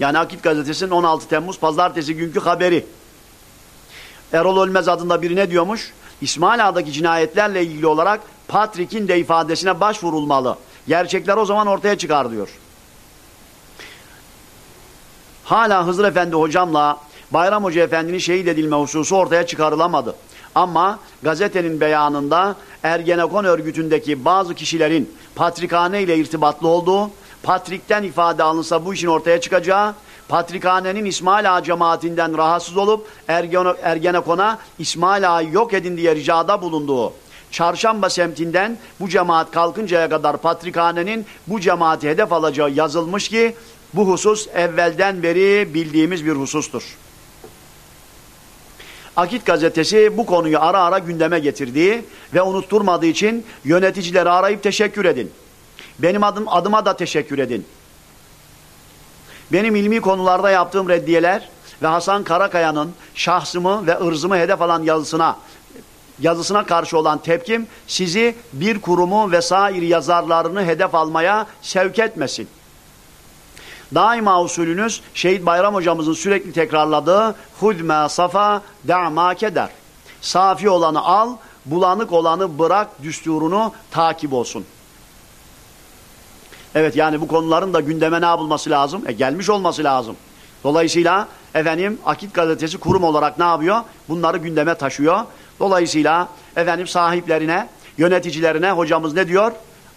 Yani Akit gazetesinin 16 Temmuz pazartesi günkü haberi. Erol Ölmez adında biri ne diyormuş? İsmail Ağa'daki cinayetlerle ilgili olarak Patrik'in de ifadesine başvurulmalı. Gerçekler o zaman ortaya çıkar diyor. Hala Hızır Efendi hocamla Bayram Hoca Efendi'nin şehit edilme hususu ortaya çıkarılamadı. Ama gazetenin beyanında Ergenekon örgütündeki bazı kişilerin patrikhane ile irtibatlı olduğu, patrikten ifade alınsa bu işin ortaya çıkacağı, patrikhanenin İsmail Ağa cemaatinden rahatsız olup Ergenekon'a İsmail Ağa'yı yok edin diye ricada bulunduğu, Çarşamba semtinden bu cemaat kalkıncaya kadar patrikhanenin bu cemaati hedef alacağı yazılmış ki bu husus evvelden beri bildiğimiz bir husustur. Akit gazetesi bu konuyu ara ara gündeme getirdiği ve unutturmadığı için yöneticileri arayıp teşekkür edin. Benim adım adıma da teşekkür edin. Benim ilmi konularda yaptığım reddiyeler ve Hasan Karakaya'nın şahsımı ve ırzımı hedef alan yazısına yazısına karşı olan tepkim sizi bir kurumu vesaire yazarlarını hedef almaya sevk etmesin. Daima usulünüz Şehit Bayram hocamızın sürekli tekrarladığı hudme safa da'ma keder. Safi olanı al, bulanık olanı bırak düsturunu takip olsun. Evet yani bu konuların da gündeme ne yapılması lazım? E gelmiş olması lazım. Dolayısıyla efendim Akit gazetesi kurum olarak ne yapıyor? Bunları gündeme taşıyor. Dolayısıyla efendim sahiplerine, yöneticilerine hocamız ne diyor?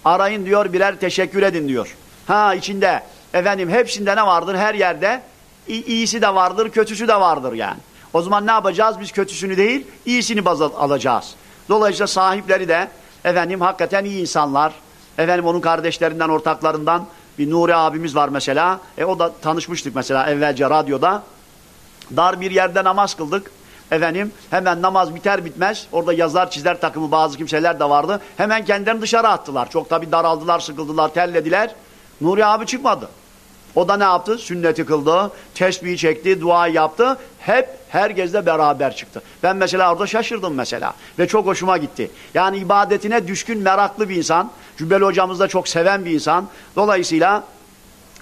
Arayın diyor birer teşekkür edin diyor. Ha içinde efendim hepsinde ne vardır? Her yerde iyisi de vardır, kötüsü de vardır yani. O zaman ne yapacağız? Biz kötüsünü değil, iyisini baz alacağız. Dolayısıyla sahipleri de efendim hakikaten iyi insanlar. Efendim onun kardeşlerinden, ortaklarından bir Nuri abimiz var mesela. E o da tanışmıştık mesela evvelce radyoda. Dar bir yerde namaz kıldık. Efendim hemen namaz biter bitmez orada yazar çizer takımı bazı kimseler de vardı. Hemen kendilerini dışarı attılar. Çok tabi daraldılar, sıkıldılar, terlediler. Nuri abi çıkmadı. O da ne yaptı? Sünneti kıldı, tesbihi çekti, dua yaptı. Hep herkesle beraber çıktı. Ben mesela orada şaşırdım mesela. Ve çok hoşuma gitti. Yani ibadetine düşkün, meraklı bir insan. Cübbeli hocamız da çok seven bir insan. Dolayısıyla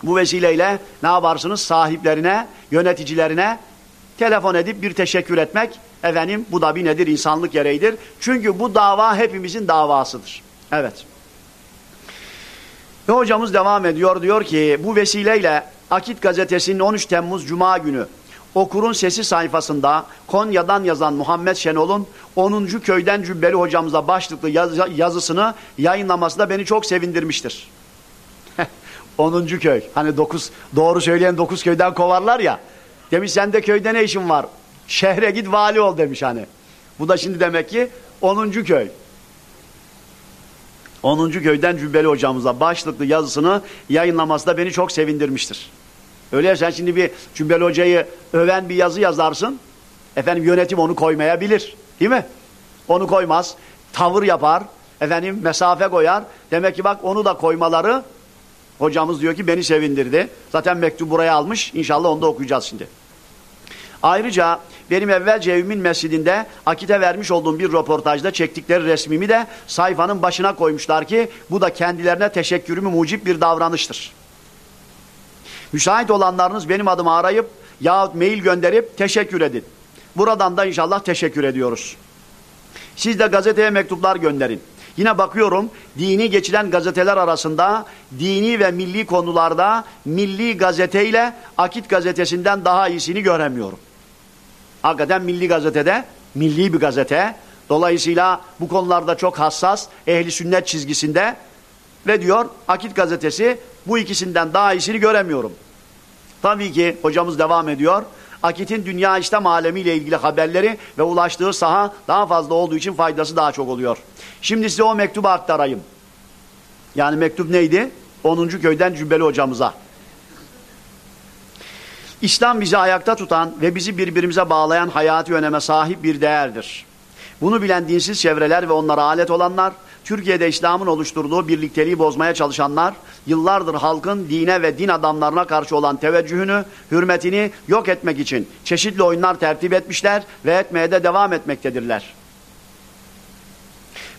bu vesileyle ne yaparsınız? Sahiplerine, yöneticilerine telefon edip bir teşekkür etmek. Efendim bu da bir nedir? İnsanlık gereğidir. Çünkü bu dava hepimizin davasıdır. Evet. Ve hocamız devam ediyor. Diyor ki bu vesileyle Akit gazetesinin 13 Temmuz Cuma günü Okur'un Sesi sayfasında Konya'dan yazan Muhammed Şenol'un 10. köyden cübbeli hocamıza başlıklı yaz yazısını yayınlaması da beni çok sevindirmiştir. 10. köy. Hani 9 doğru söyleyen 9 köyden kovarlar ya. Demiş sen de köyde ne işin var? Şehre git vali ol demiş hani. Bu da şimdi demek ki 10. köy. 10. köyden Cübbeli hocamıza başlıklı yazısını yayınlaması da beni çok sevindirmiştir. Öyle sen şimdi bir Cübbeli hocayı öven bir yazı yazarsın. Efendim yönetim onu koymayabilir. Değil mi? Onu koymaz. Tavır yapar. Efendim mesafe koyar. Demek ki bak onu da koymaları hocamız diyor ki beni sevindirdi. Zaten mektubu buraya almış. İnşallah onu da okuyacağız şimdi. Ayrıca benim evvelce evimin mescidinde akite vermiş olduğum bir röportajda çektikleri resmimi de sayfanın başına koymuşlar ki bu da kendilerine teşekkürümü mucip bir davranıştır. Müsait olanlarınız benim adımı arayıp yahut mail gönderip teşekkür edin. Buradan da inşallah teşekkür ediyoruz. Siz de gazeteye mektuplar gönderin. Yine bakıyorum dini geçilen gazeteler arasında dini ve milli konularda milli gazeteyle Akit gazetesinden daha iyisini göremiyorum. Hakikaten milli gazetede, milli bir gazete. Dolayısıyla bu konularda çok hassas, ehli sünnet çizgisinde ve diyor Akit gazetesi bu ikisinden daha iyisini göremiyorum. Tabii ki hocamız devam ediyor. Akit'in dünya İslam alemiyle ilgili haberleri ve ulaştığı saha daha fazla olduğu için faydası daha çok oluyor. Şimdi size o mektubu aktarayım. Yani mektup neydi? 10. köyden Cübbeli hocamıza. İslam bizi ayakta tutan ve bizi birbirimize bağlayan hayati öneme sahip bir değerdir. Bunu bilen dinsiz çevreler ve onlara alet olanlar, Türkiye'de İslam'ın oluşturduğu birlikteliği bozmaya çalışanlar, yıllardır halkın dine ve din adamlarına karşı olan teveccühünü, hürmetini yok etmek için çeşitli oyunlar tertip etmişler ve etmeye de devam etmektedirler.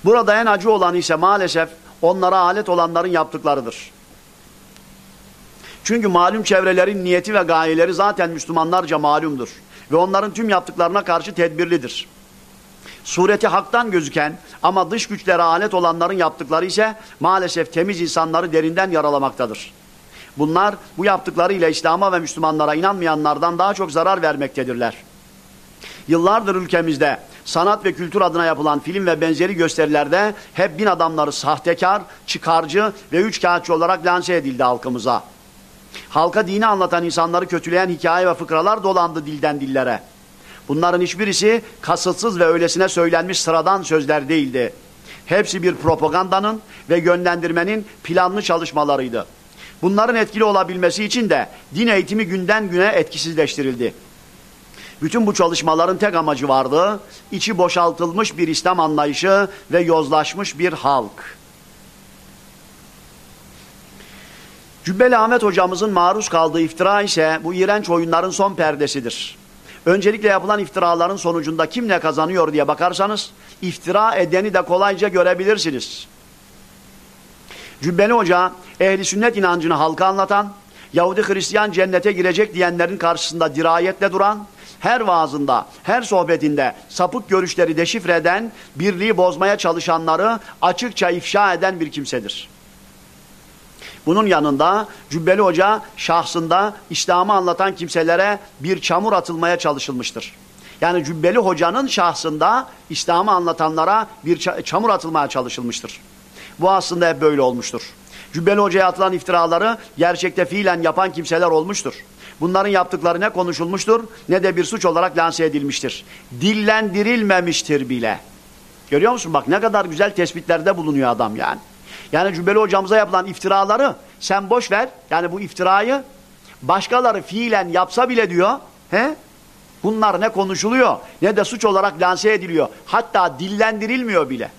Burada en acı olan ise maalesef onlara alet olanların yaptıklarıdır. Çünkü malum çevrelerin niyeti ve gayeleri zaten Müslümanlarca malumdur. Ve onların tüm yaptıklarına karşı tedbirlidir. Sureti haktan gözüken ama dış güçlere alet olanların yaptıkları ise maalesef temiz insanları derinden yaralamaktadır. Bunlar bu yaptıklarıyla İslam'a ve Müslümanlara inanmayanlardan daha çok zarar vermektedirler. Yıllardır ülkemizde sanat ve kültür adına yapılan film ve benzeri gösterilerde hep bin adamları sahtekar, çıkarcı ve üç kağıtçı olarak lanse edildi halkımıza. Halka dini anlatan insanları kötüleyen hikaye ve fıkralar dolandı dilden dillere. Bunların hiçbirisi kasıtsız ve öylesine söylenmiş sıradan sözler değildi. Hepsi bir propagandanın ve yönlendirmenin planlı çalışmalarıydı. Bunların etkili olabilmesi için de din eğitimi günden güne etkisizleştirildi. Bütün bu çalışmaların tek amacı vardı, içi boşaltılmış bir İslam anlayışı ve yozlaşmış bir halk. Cübbeli Ahmet hocamızın maruz kaldığı iftira ise bu iğrenç oyunların son perdesidir. Öncelikle yapılan iftiraların sonucunda kim ne kazanıyor diye bakarsanız iftira edeni de kolayca görebilirsiniz. Cübbeli Hoca ehli sünnet inancını halka anlatan, Yahudi Hristiyan cennete girecek diyenlerin karşısında dirayetle duran, her vaazında, her sohbetinde sapık görüşleri deşifre eden, birliği bozmaya çalışanları açıkça ifşa eden bir kimsedir. Bunun yanında Cübbeli Hoca şahsında İslam'ı anlatan kimselere bir çamur atılmaya çalışılmıştır. Yani Cübbeli Hoca'nın şahsında İslam'ı anlatanlara bir çamur atılmaya çalışılmıştır. Bu aslında hep böyle olmuştur. Cübbeli Hoca'ya atılan iftiraları gerçekte fiilen yapan kimseler olmuştur. Bunların yaptıkları ne konuşulmuştur ne de bir suç olarak lanse edilmiştir. Dillendirilmemiştir bile. Görüyor musun? Bak ne kadar güzel tespitlerde bulunuyor adam yani. Yani Cübbeli hocamıza yapılan iftiraları sen boş ver. Yani bu iftirayı başkaları fiilen yapsa bile diyor. He? Bunlar ne konuşuluyor ne de suç olarak lanse ediliyor. Hatta dillendirilmiyor bile.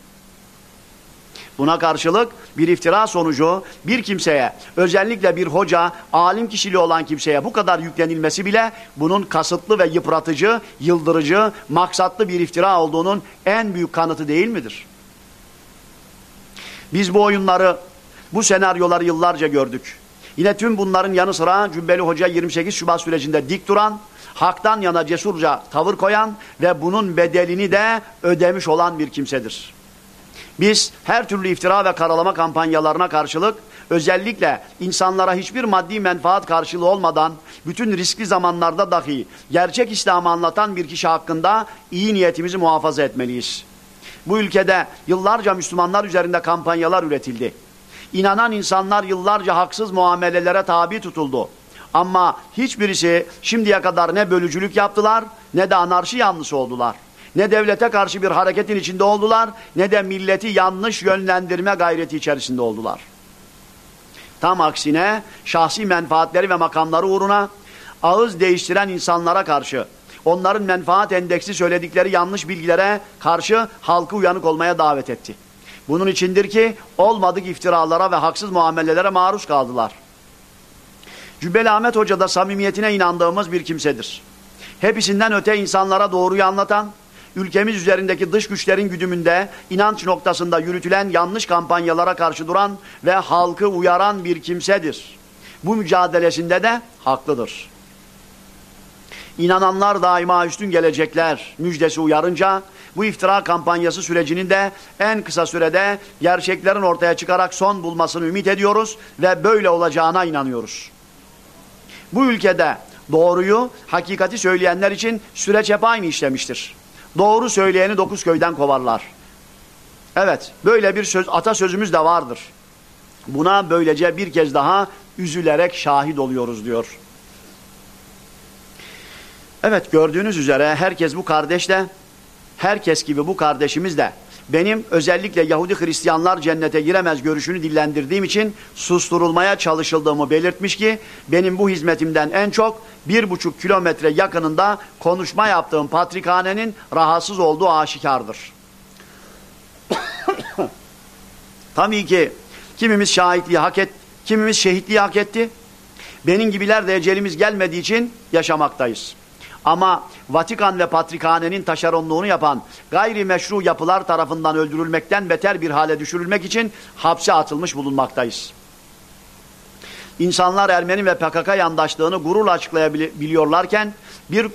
Buna karşılık bir iftira sonucu bir kimseye, özellikle bir hoca, alim kişiliği olan kimseye bu kadar yüklenilmesi bile bunun kasıtlı ve yıpratıcı, yıldırıcı, maksatlı bir iftira olduğunun en büyük kanıtı değil midir? Biz bu oyunları, bu senaryoları yıllarca gördük. Yine tüm bunların yanı sıra Cübbeli Hoca 28 Şubat sürecinde dik duran, haktan yana cesurca tavır koyan ve bunun bedelini de ödemiş olan bir kimsedir. Biz her türlü iftira ve karalama kampanyalarına karşılık özellikle insanlara hiçbir maddi menfaat karşılığı olmadan bütün riskli zamanlarda dahi gerçek İslam'ı anlatan bir kişi hakkında iyi niyetimizi muhafaza etmeliyiz. Bu ülkede yıllarca Müslümanlar üzerinde kampanyalar üretildi. İnanan insanlar yıllarca haksız muamelelere tabi tutuldu. Ama hiçbirisi şimdiye kadar ne bölücülük yaptılar ne de anarşi yanlısı oldular. Ne devlete karşı bir hareketin içinde oldular ne de milleti yanlış yönlendirme gayreti içerisinde oldular. Tam aksine şahsi menfaatleri ve makamları uğruna ağız değiştiren insanlara karşı onların menfaat endeksi söyledikleri yanlış bilgilere karşı halkı uyanık olmaya davet etti. Bunun içindir ki olmadık iftiralara ve haksız muamelelere maruz kaldılar. Cübbeli Ahmet Hoca da samimiyetine inandığımız bir kimsedir. Hepsinden öte insanlara doğruyu anlatan, ülkemiz üzerindeki dış güçlerin güdümünde inanç noktasında yürütülen yanlış kampanyalara karşı duran ve halkı uyaran bir kimsedir. Bu mücadelesinde de haklıdır. İnananlar daima üstün gelecekler müjdesi uyarınca bu iftira kampanyası sürecinin de en kısa sürede gerçeklerin ortaya çıkarak son bulmasını ümit ediyoruz ve böyle olacağına inanıyoruz. Bu ülkede doğruyu, hakikati söyleyenler için süreç hep aynı işlemiştir. Doğru söyleyeni dokuz köyden kovarlar. Evet, böyle bir söz, atasözümüz de vardır. Buna böylece bir kez daha üzülerek şahit oluyoruz diyor. Evet gördüğünüz üzere herkes bu kardeşle, herkes gibi bu kardeşimiz de benim özellikle Yahudi Hristiyanlar cennete giremez görüşünü dillendirdiğim için susturulmaya çalışıldığımı belirtmiş ki benim bu hizmetimden en çok bir buçuk kilometre yakınında konuşma yaptığım patrikhanenin rahatsız olduğu aşikardır. Tabii ki kimimiz şahitliği hak et, kimimiz şehitliği hak etti. Benim gibiler de ecelimiz gelmediği için yaşamaktayız. Ama Vatikan ve Patrikhane'nin taşeronluğunu yapan gayri meşru yapılar tarafından öldürülmekten beter bir hale düşürülmek için hapse atılmış bulunmaktayız. İnsanlar Ermeni ve PKK yandaşlığını gururla açıklayabiliyorlarken bir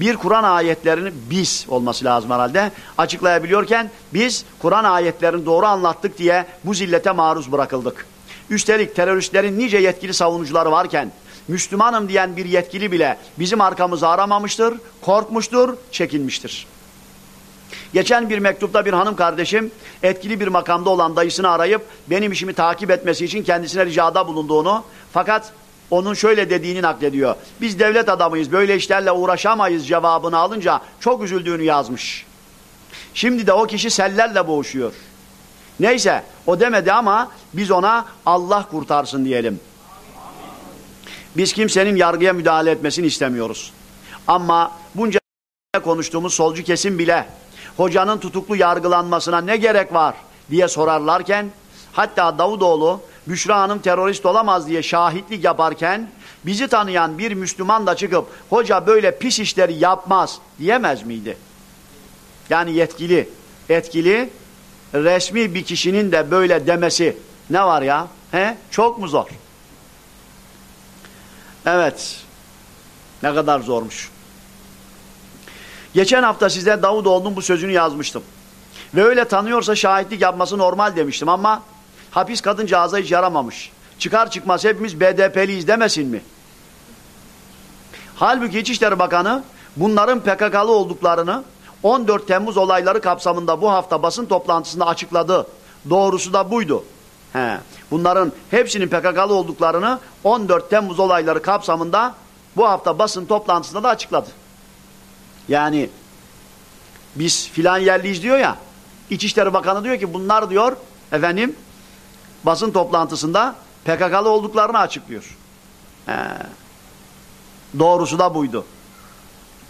bir Kur'an ayetlerini biz olması lazım herhalde açıklayabiliyorken biz Kur'an ayetlerini doğru anlattık diye bu zillete maruz bırakıldık. Üstelik teröristlerin nice yetkili savunucuları varken Müslümanım diyen bir yetkili bile bizim arkamızı aramamıştır, korkmuştur, çekinmiştir. Geçen bir mektupta bir hanım kardeşim etkili bir makamda olan dayısını arayıp benim işimi takip etmesi için kendisine ricada bulunduğunu fakat onun şöyle dediğini naklediyor. Biz devlet adamıyız böyle işlerle uğraşamayız cevabını alınca çok üzüldüğünü yazmış. Şimdi de o kişi sellerle boğuşuyor. Neyse o demedi ama biz ona Allah kurtarsın diyelim. Biz kimsenin yargıya müdahale etmesini istemiyoruz. Ama bunca konuştuğumuz solcu kesim bile hocanın tutuklu yargılanmasına ne gerek var diye sorarlarken hatta Davutoğlu Büşra Hanım terörist olamaz diye şahitlik yaparken bizi tanıyan bir Müslüman da çıkıp hoca böyle pis işleri yapmaz diyemez miydi? Yani yetkili, etkili resmi bir kişinin de böyle demesi ne var ya? He? Çok mu zor? Evet. Ne kadar zormuş. Geçen hafta size Davutoğlu'nun bu sözünü yazmıştım. Ve öyle tanıyorsa şahitlik yapması normal demiştim ama hapis kadıncağıza hiç yaramamış. Çıkar çıkmaz hepimiz BDP'liyiz demesin mi? Halbuki İçişleri Bakanı bunların PKK'lı olduklarını 14 Temmuz olayları kapsamında bu hafta basın toplantısında açıkladı. Doğrusu da buydu. He. Bunların hepsinin PKK'lı olduklarını 14 Temmuz olayları kapsamında bu hafta basın toplantısında da açıkladı. Yani biz filan yerliyiz diyor ya İçişleri Bakanı diyor ki bunlar diyor efendim basın toplantısında PKK'lı olduklarını açıklıyor. He. Doğrusu da buydu.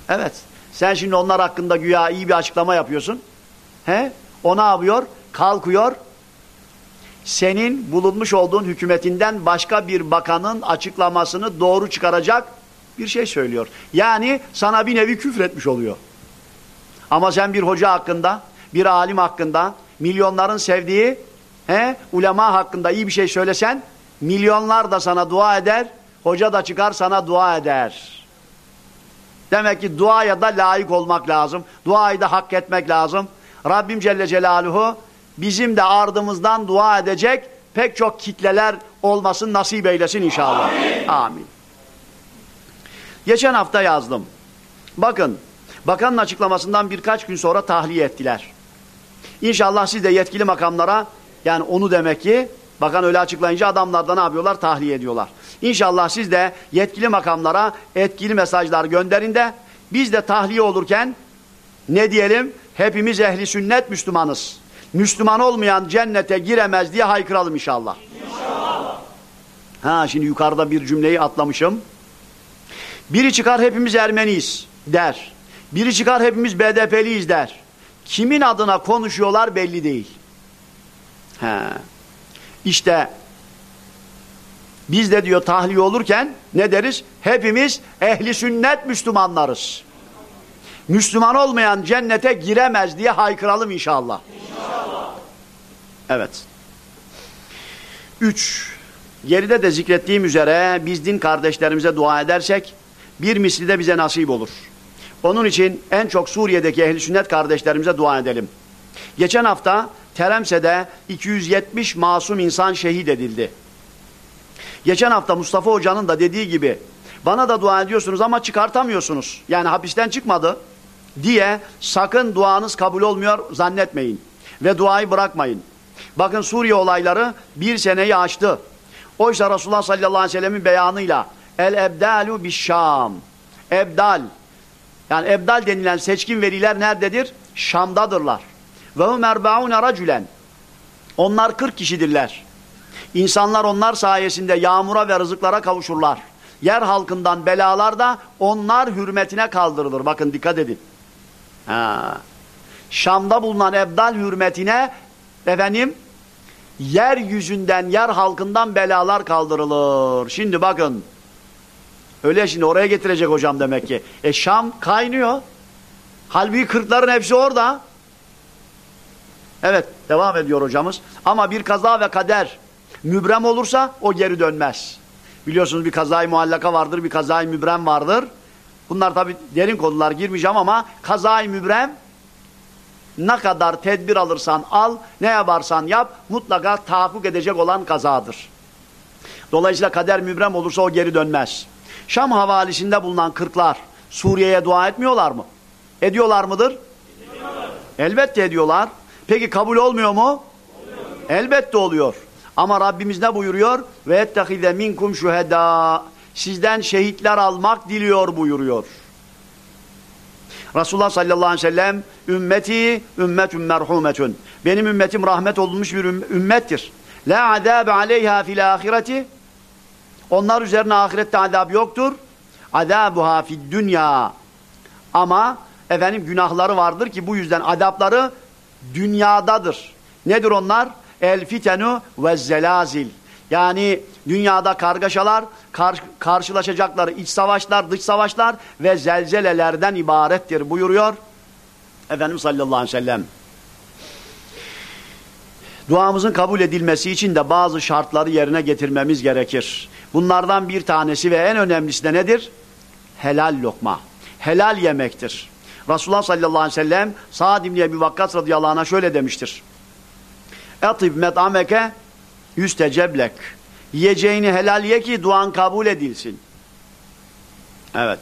Evet. Sen şimdi onlar hakkında güya iyi bir açıklama yapıyorsun. He? O ne yapıyor? Kalkıyor. Senin bulunmuş olduğun hükümetinden başka bir bakanın açıklamasını doğru çıkaracak bir şey söylüyor. Yani sana bir nevi küfretmiş oluyor. Ama sen bir hoca hakkında, bir alim hakkında, milyonların sevdiği he, ulema hakkında iyi bir şey söylesen, milyonlar da sana dua eder, hoca da çıkar sana dua eder. Demek ki duaya da layık olmak lazım. Duayı da hak etmek lazım. Rabbim Celle Celaluhu bizim de ardımızdan dua edecek pek çok kitleler olmasın nasip eylesin inşallah. Amin. Amin. Geçen hafta yazdım. Bakın, bakanın açıklamasından birkaç gün sonra tahliye ettiler. İnşallah siz de yetkili makamlara, yani onu demek ki, bakan öyle açıklayınca adamlar da ne yapıyorlar? Tahliye ediyorlar. İnşallah siz de yetkili makamlara etkili mesajlar gönderin de, biz de tahliye olurken, ne diyelim? Hepimiz ehli sünnet Müslümanız. Müslüman olmayan cennete giremez diye haykıralım inşallah. İnşallah. Ha şimdi yukarıda bir cümleyi atlamışım. Biri çıkar hepimiz Ermeniyiz der. Biri çıkar hepimiz BDP'liyiz der. Kimin adına konuşuyorlar belli değil. He. İşte biz de diyor tahliye olurken ne deriz? Hepimiz ehli sünnet Müslümanlarız. Müslüman olmayan cennete giremez diye haykıralım inşallah. Evet. Üç. Geride de zikrettiğim üzere biz din kardeşlerimize dua edersek bir misli de bize nasip olur. Onun için en çok Suriye'deki ehli sünnet kardeşlerimize dua edelim. Geçen hafta Teremse'de 270 masum insan şehit edildi. Geçen hafta Mustafa Hoca'nın da dediği gibi bana da dua ediyorsunuz ama çıkartamıyorsunuz. Yani hapisten çıkmadı diye sakın duanız kabul olmuyor zannetmeyin. Ve duayı bırakmayın. Bakın Suriye olayları bir seneyi aştı. Oysa Resulullah sallallahu aleyhi ve sellemin beyanıyla El ebdalu bişşam. Ebdal. Yani ebdal denilen seçkin veriler nerededir? Şam'dadırlar. Ve hum erbaune racülen. Onlar 40 kişidirler. İnsanlar onlar sayesinde yağmura ve rızıklara kavuşurlar. Yer halkından belalar da onlar hürmetine kaldırılır. Bakın dikkat edin. Ha. Şam'da bulunan ebdal hürmetine efendim yeryüzünden, yer halkından belalar kaldırılır. Şimdi bakın Öyle şimdi oraya getirecek hocam demek ki. E Şam kaynıyor. Halbuki kırkların hepsi orada. Evet devam ediyor hocamız. Ama bir kaza ve kader mübrem olursa o geri dönmez. Biliyorsunuz bir kazayı muallaka vardır, bir kazayı mübrem vardır. Bunlar tabi derin konular girmeyeceğim ama kazayı mübrem ne kadar tedbir alırsan al, ne yaparsan yap mutlaka tahakkuk edecek olan kazadır. Dolayısıyla kader mübrem olursa o geri dönmez. Şam havalisinde bulunan kırklar Suriye'ye dua etmiyorlar mı? Ediyorlar mıdır? Ediyorlar. Elbette ediyorlar. Peki kabul olmuyor mu? Oluyor. Elbette oluyor. Ama Rabbimiz ne buyuruyor? Ve ettehize minkum şuheda. Sizden şehitler almak diliyor buyuruyor. Resulullah sallallahu aleyhi ve sellem ümmeti ümmetün merhumetün. Benim ümmetim rahmet olunmuş bir ümmettir. La azabe aleyha fil ahireti onlar üzerine ahirette azap yoktur. Azabuha fid dünya. Ama efendim günahları vardır ki bu yüzden adapları dünyadadır. Nedir onlar? El fitenu ve zelazil. Yani dünyada kargaşalar, kar karşılaşacakları iç savaşlar, dış savaşlar ve zelzelelerden ibarettir buyuruyor. Efendimiz sallallahu aleyhi ve sellem. Duamızın kabul edilmesi için de bazı şartları yerine getirmemiz gerekir. Bunlardan bir tanesi ve en önemlisi de nedir? Helal lokma. Helal yemektir. Resulullah sallallahu aleyhi ve sellem Sa'd ibn Ebi Vakkas radıyallahu anh'a şöyle demiştir. Etib met'ameke yüsteceblek. Yiyeceğini helal ye ki duan kabul edilsin. Evet.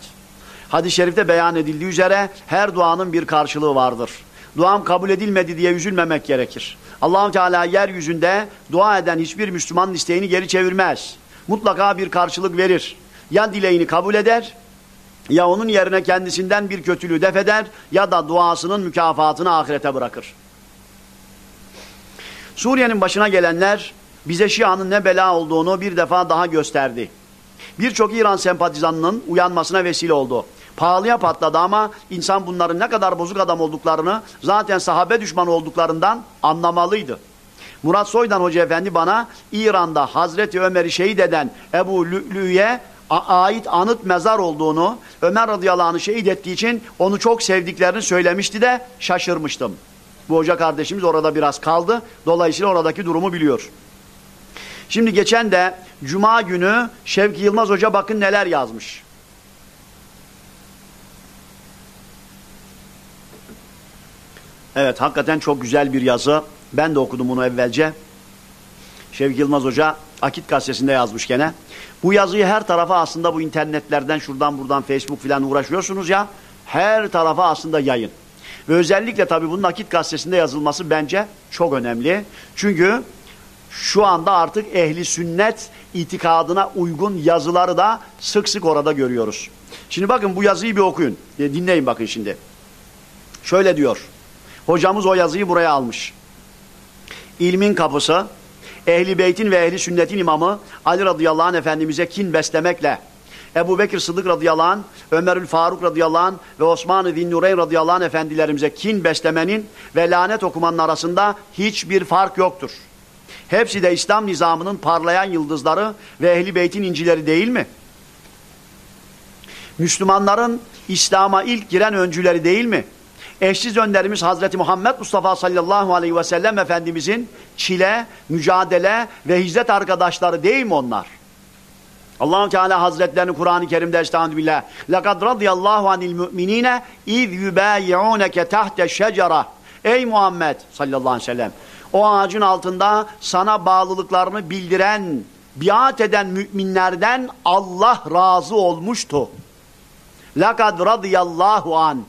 Hadis-i şerifte beyan edildiği üzere her duanın bir karşılığı vardır. Duam kabul edilmedi diye üzülmemek gerekir. Allahu Teala yeryüzünde dua eden hiçbir Müslümanın isteğini geri çevirmez. Mutlaka bir karşılık verir. Ya dileğini kabul eder, ya onun yerine kendisinden bir kötülüğü def eder, ya da duasının mükafatını ahirete bırakır. Suriye'nin başına gelenler bize Şia'nın ne bela olduğunu bir defa daha gösterdi. Birçok İran sempatizanının uyanmasına vesile oldu. Pahalıya patladı ama insan bunların ne kadar bozuk adam olduklarını zaten sahabe düşmanı olduklarından anlamalıydı. Murat Soydan Hoca Efendi bana İran'da Hazreti Ömer'i şehit eden Ebu Lü'lü'ye ait anıt mezar olduğunu, Ömer radıyallahu anh'ı şehit ettiği için onu çok sevdiklerini söylemişti de şaşırmıştım. Bu hoca kardeşimiz orada biraz kaldı. Dolayısıyla oradaki durumu biliyor. Şimdi geçen de Cuma günü Şevki Yılmaz Hoca bakın neler yazmış. Evet hakikaten çok güzel bir yazı. Ben de okudum bunu evvelce. Şevki Yılmaz Hoca Akit gazetesinde yazmış gene. Bu yazıyı her tarafa aslında bu internetlerden şuradan buradan Facebook filan uğraşıyorsunuz ya. Her tarafa aslında yayın. Ve özellikle tabii bunun Akit gazetesinde yazılması bence çok önemli. Çünkü şu anda artık ehli sünnet itikadına uygun yazıları da sık sık orada görüyoruz. Şimdi bakın bu yazıyı bir okuyun. Dinleyin bakın şimdi. Şöyle diyor. Hocamız o yazıyı buraya almış. İlmin kapısı, Ehli Beyt'in ve Ehli Sünnet'in imamı Ali radıyallahu anh Efendimiz'e kin beslemekle, Ebu Bekir Sıddık radıyallahu anh, Ömerül Faruk radıyallahu anh ve Osman-ı Zinnureyn radıyallahu anh efendilerimize kin beslemenin ve lanet okumanın arasında hiçbir fark yoktur. Hepsi de İslam nizamının parlayan yıldızları ve Ehli Beyt'in incileri değil mi? Müslümanların İslam'a ilk giren öncüleri değil mi? Eşsiz önderimiz Hazreti Muhammed Mustafa sallallahu aleyhi ve sellem Efendimizin çile, mücadele ve hizmet arkadaşları değil mi onlar? Allahu Teala Hazretlerini Kur'an-ı Kerim'de estağfirullah. Lekad radiyallahu anil müminine iz yubayi'unke tahte şecere. Ey Muhammed sallallahu aleyhi ve sellem o ağacın altında sana bağlılıklarını bildiren, biat eden müminlerden Allah razı olmuştu. Lakad radıyallahu an.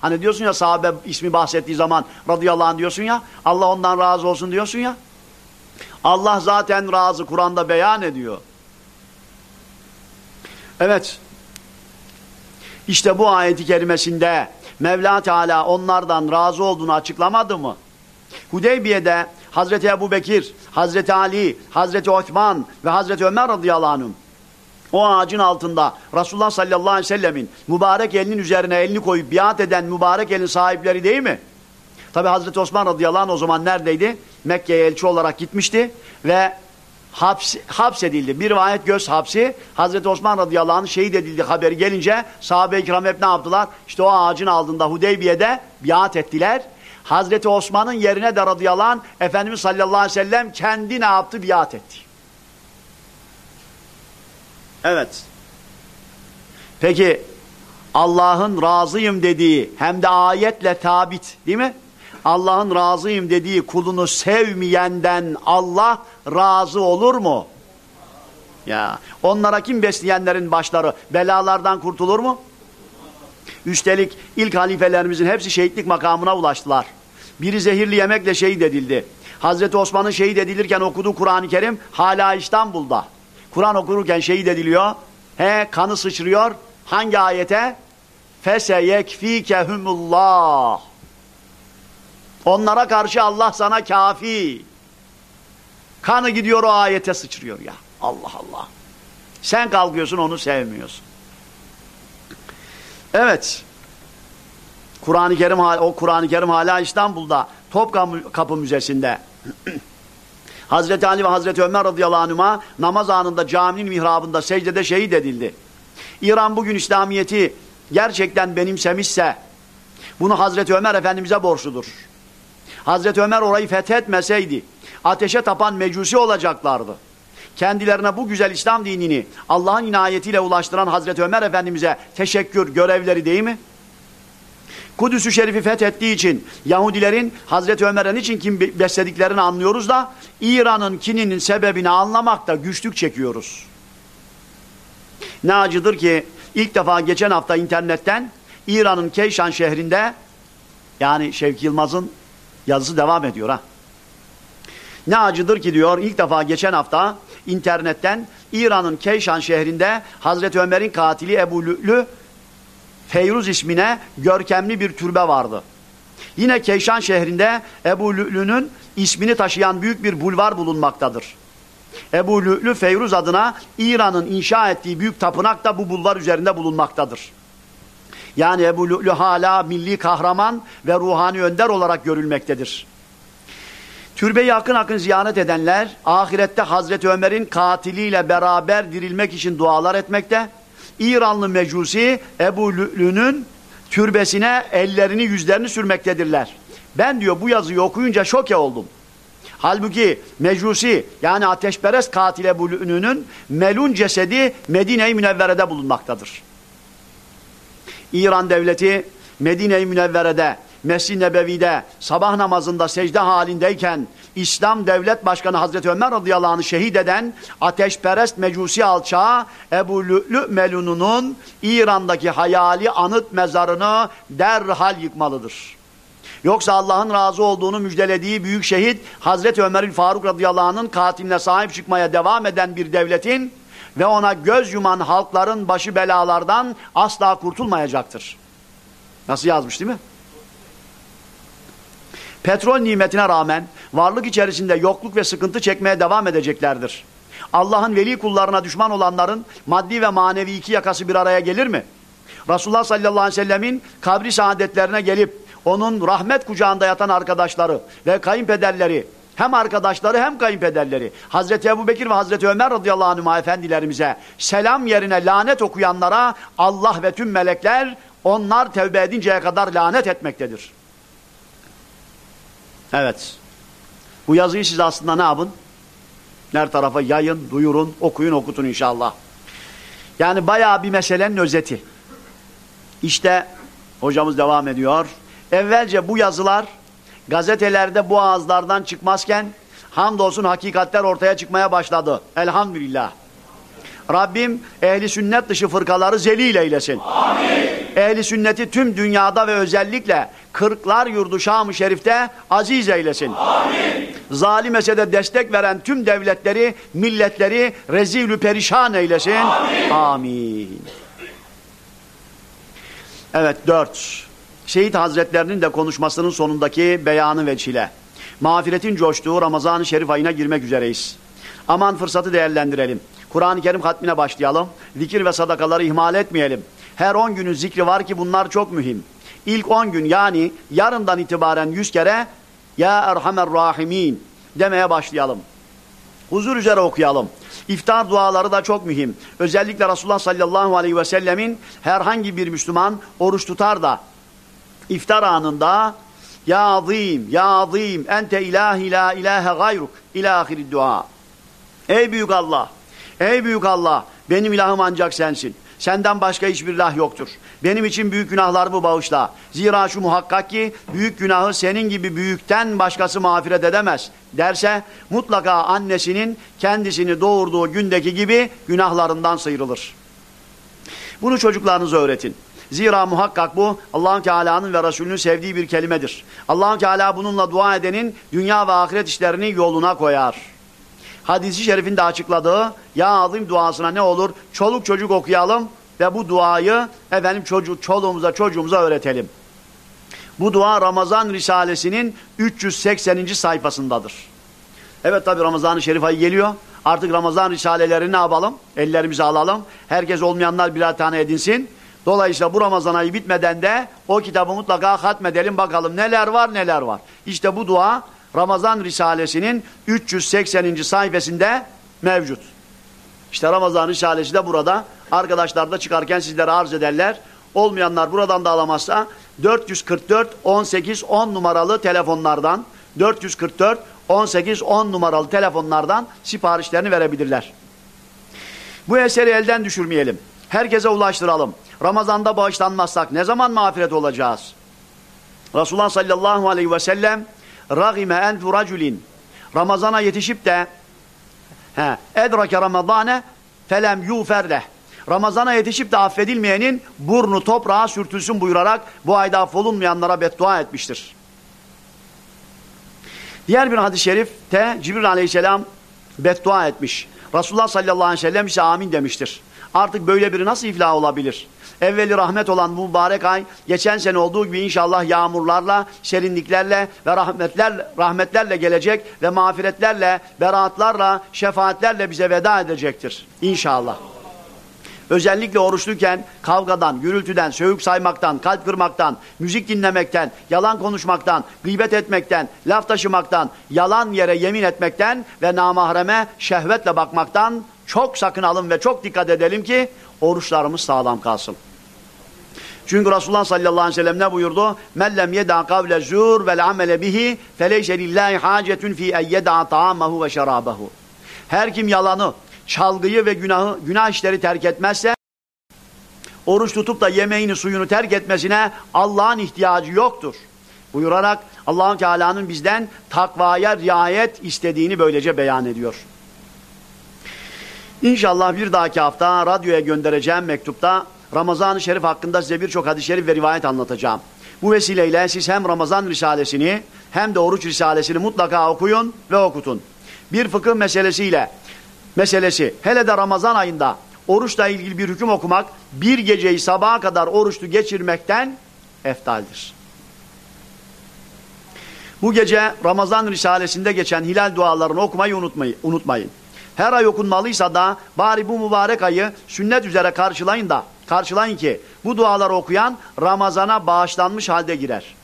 Hani diyorsun ya sahabe ismi bahsettiği zaman radıyallahu an diyorsun ya. Allah ondan razı olsun diyorsun ya. Allah zaten razı Kur'an'da beyan ediyor. Evet. İşte bu ayeti kerimesinde Mevla Teala onlardan razı olduğunu açıklamadı mı? Hudeybiye'de Hazreti Ebu Bekir, Hazreti Ali, Hazreti Osman ve Hazreti Ömer radıyallahu anh'ın o ağacın altında Resulullah sallallahu aleyhi ve sellemin mübarek elinin üzerine elini koyup biat eden mübarek elin sahipleri değil mi? Tabi Hazreti Osman radıyallahu anh o zaman neredeydi? Mekke'ye elçi olarak gitmişti ve haps, hapsedildi. Bir rivayet göz hapsi. Hazreti Osman radıyallahu anh şehit edildi haberi gelince sahabe-i kiram hep ne yaptılar? İşte o ağacın altında Hudeybiye'de biat ettiler. Hazreti Osman'ın yerine de radıyallahu anh Efendimiz sallallahu aleyhi ve sellem kendi ne yaptı? Biat etti. Evet. Peki Allah'ın razıyım dediği hem de ayetle tabit değil mi? Allah'ın razıyım dediği kulunu sevmeyenden Allah razı olur mu? Ya onlara kim besleyenlerin başları belalardan kurtulur mu? Üstelik ilk halifelerimizin hepsi şehitlik makamına ulaştılar. Biri zehirli yemekle şehit edildi. Hazreti Osman'ın şehit edilirken okuduğu Kur'an-ı Kerim hala İstanbul'da. Kur'an okurken şehit ediliyor. He kanı sıçrıyor. Hangi ayete? Feseyekfikehumullah. Onlara karşı Allah sana kafi. Kanı gidiyor o ayete sıçrıyor ya. Allah Allah. Sen kalkıyorsun onu sevmiyorsun. Evet. Kur'an-ı Kerim o Kur'an-ı Kerim hala İstanbul'da Topkapı Müzesi'nde. Hazreti Ali ve Hazreti Ömer radıyallahu anhuma namaz anında caminin mihrabında secdede şehit edildi. İran bugün İslamiyet'i gerçekten benimsemişse bunu Hazreti Ömer Efendimiz'e borçludur. Hazreti Ömer orayı fethetmeseydi ateşe tapan mecusi olacaklardı. Kendilerine bu güzel İslam dinini Allah'ın inayetiyle ulaştıran Hazreti Ömer Efendimiz'e teşekkür görevleri değil mi? Kudüs-ü Şerif'i fethettiği için Yahudilerin Hazreti Ömer'e için kim beslediklerini anlıyoruz da İran'ın kininin sebebini anlamakta güçlük çekiyoruz. Ne acıdır ki ilk defa geçen hafta internetten İran'ın Keyşan şehrinde yani Şevki Yılmaz'ın yazısı devam ediyor ha. Ne acıdır ki diyor ilk defa geçen hafta internetten İran'ın Keyşan şehrinde Hazreti Ömer'in katili Ebu Lü'lü Feyruz ismine görkemli bir türbe vardı. Yine Keyşan şehrinde Ebu Lü'lü'nün ismini taşıyan büyük bir bulvar bulunmaktadır. Ebu Lü'lü Feyruz adına İran'ın inşa ettiği büyük tapınak da bu bulvar üzerinde bulunmaktadır. Yani Ebu Lü'lü hala milli kahraman ve ruhani önder olarak görülmektedir. Türbeyi akın akın ziyaret edenler ahirette Hazreti Ömer'in katiliyle beraber dirilmek için dualar etmekte. İranlı mecusi Ebu Lü'lü'nün türbesine ellerini yüzlerini sürmektedirler. Ben diyor bu yazıyı okuyunca şoke oldum. Halbuki mecusi yani ateşperest katil Ebu Lü'lü'nün melun cesedi Medine-i Münevvere'de bulunmaktadır. İran devleti Medine-i Münevvere'de Mescid-i Nebevi'de sabah namazında secde halindeyken İslam Devlet Başkanı Hazreti Ömer radıyallahu anh'ı şehit eden ateşperest mecusi alçağı Ebu Lü'lü Melun'un İran'daki hayali anıt mezarını derhal yıkmalıdır. Yoksa Allah'ın razı olduğunu müjdelediği büyük şehit Hazreti Ömer'in Faruk radıyallahu anh'ın katiline sahip çıkmaya devam eden bir devletin ve ona göz yuman halkların başı belalardan asla kurtulmayacaktır. Nasıl yazmış değil mi? Petrol nimetine rağmen varlık içerisinde yokluk ve sıkıntı çekmeye devam edeceklerdir. Allah'ın veli kullarına düşman olanların maddi ve manevi iki yakası bir araya gelir mi? Resulullah sallallahu aleyhi ve sellemin kabri saadetlerine gelip onun rahmet kucağında yatan arkadaşları ve kayınpederleri hem arkadaşları hem kayınpederleri Hazreti Ebu Bekir ve Hazreti Ömer radıyallahu anh efendilerimize selam yerine lanet okuyanlara Allah ve tüm melekler onlar tevbe edinceye kadar lanet etmektedir. Evet. Bu yazıyı siz aslında ne yapın? Her tarafa yayın, duyurun, okuyun, okutun inşallah. Yani bayağı bir meselenin özeti. İşte hocamız devam ediyor. Evvelce bu yazılar gazetelerde bu ağızlardan çıkmazken hamdolsun hakikatler ortaya çıkmaya başladı. Elhamdülillah. Rabbim ehli sünnet dışı fırkaları zelil eylesin. Amin. Ehli sünneti tüm dünyada ve özellikle kırklar yurdu Şam-ı Şerif'te aziz eylesin. Amin. Zalimese de destek veren tüm devletleri, milletleri rezilü perişan eylesin. Amin. Amin. Evet dört. Şehit Hazretlerinin de konuşmasının sonundaki beyanı ve çile. Mağfiretin coştuğu Ramazan-ı Şerif ayına girmek üzereyiz. Aman fırsatı değerlendirelim. Kur'an-ı Kerim hatmine başlayalım. Zikir ve sadakaları ihmal etmeyelim. Her on günün zikri var ki bunlar çok mühim. İlk on gün yani yarından itibaren yüz kere Ya Erhamer Rahimin demeye başlayalım. Huzur üzere okuyalım. İftar duaları da çok mühim. Özellikle Resulullah sallallahu aleyhi ve sellemin herhangi bir Müslüman oruç tutar da iftar anında Ya azim, ya azim, ente ilahi la ilahe gayruk ilahiri dua. Ey büyük Allah, ey büyük Allah, benim ilahım ancak sensin. Senden başka hiçbir ilah yoktur. Benim için büyük günahlarımı bağışla. Zira şu muhakkak ki büyük günahı senin gibi büyükten başkası mağfiret edemez derse mutlaka annesinin kendisini doğurduğu gündeki gibi günahlarından sıyrılır. Bunu çocuklarınıza öğretin. Zira muhakkak bu Allah'ın Teala'nın ve Resulünün sevdiği bir kelimedir. Allah'ın Teala bununla dua edenin dünya ve ahiret işlerini yoluna koyar. Hadisi şerifinde açıkladığı ya azim duasına ne olur? Çoluk çocuk okuyalım ve bu duayı efendim çocuk, çoluğumuza çocuğumuza öğretelim. Bu dua Ramazan Risalesi'nin 380. sayfasındadır. Evet tabi Ramazan-ı Şerif ayı geliyor. Artık Ramazan Risalelerini ne yapalım? Ellerimize alalım. Herkes olmayanlar birer tane edinsin. Dolayısıyla bu Ramazan ayı bitmeden de o kitabı mutlaka hatmedelim bakalım neler var neler var. İşte bu dua Ramazan Risalesi'nin 380. sayfasında mevcut. İşte Ramazan Risalesi de burada. Arkadaşlar da çıkarken sizlere arz ederler. Olmayanlar buradan da alamazsa 444 18 10 numaralı telefonlardan 444 18 10 numaralı telefonlardan siparişlerini verebilirler. Bu eseri elden düşürmeyelim. Herkese ulaştıralım. Ramazanda bağışlanmazsak ne zaman mağfiret olacağız? Resulullah sallallahu aleyhi ve sellem ragime enfu raculin Ramazana yetişip de he, edrake ramadane felem yuferleh Ramazana yetişip de affedilmeyenin burnu toprağa sürtülsün buyurarak bu ayda affolunmayanlara beddua etmiştir. Diğer bir hadis-i şerifte Cibril aleyhisselam beddua etmiş. Resulullah sallallahu aleyhi ve sellem ise amin demiştir. Artık böyle biri nasıl iflah olabilir? Evveli rahmet olan bu mübarek ay geçen sene olduğu gibi inşallah yağmurlarla, serinliklerle ve rahmetler, rahmetlerle gelecek ve mağfiretlerle, beraatlarla, şefaatlerle bize veda edecektir. İnşallah. Özellikle oruçluyken kavgadan, gürültüden, sövük saymaktan, kalp kırmaktan, müzik dinlemekten, yalan konuşmaktan, gıybet etmekten, laf taşımaktan, yalan yere yemin etmekten ve namahreme şehvetle bakmaktan çok sakınalım ve çok dikkat edelim ki oruçlarımız sağlam kalsın. Çünkü Resulullah sallallahu aleyhi ve sellem ne buyurdu? Men lem yeda kavle zur vel amele bihi feleyse lillahi hacetun fi en yeda ta'amahu ve şerabahu. Her kim yalanı, çalgıyı ve günahı, günah işleri terk etmezse oruç tutup da yemeğini suyunu terk etmesine Allah'ın ihtiyacı yoktur. Buyurarak Allah'ın Teala'nın bizden takvaya riayet istediğini böylece beyan ediyor. İnşallah bir dahaki hafta radyoya göndereceğim mektupta Ramazan-ı Şerif hakkında size birçok hadis-i şerif ve rivayet anlatacağım. Bu vesileyle siz hem Ramazan Risalesini hem de Oruç Risalesini mutlaka okuyun ve okutun. Bir fıkıh meselesiyle meselesi hele de Ramazan ayında oruçla ilgili bir hüküm okumak bir geceyi sabaha kadar oruçlu geçirmekten eftaldir. Bu gece Ramazan Risalesinde geçen hilal dualarını okumayı unutmayın. Her ay okunmalıysa da bari bu mübarek ayı sünnet üzere karşılayın da karşılayın ki bu duaları okuyan Ramazan'a bağışlanmış halde girer.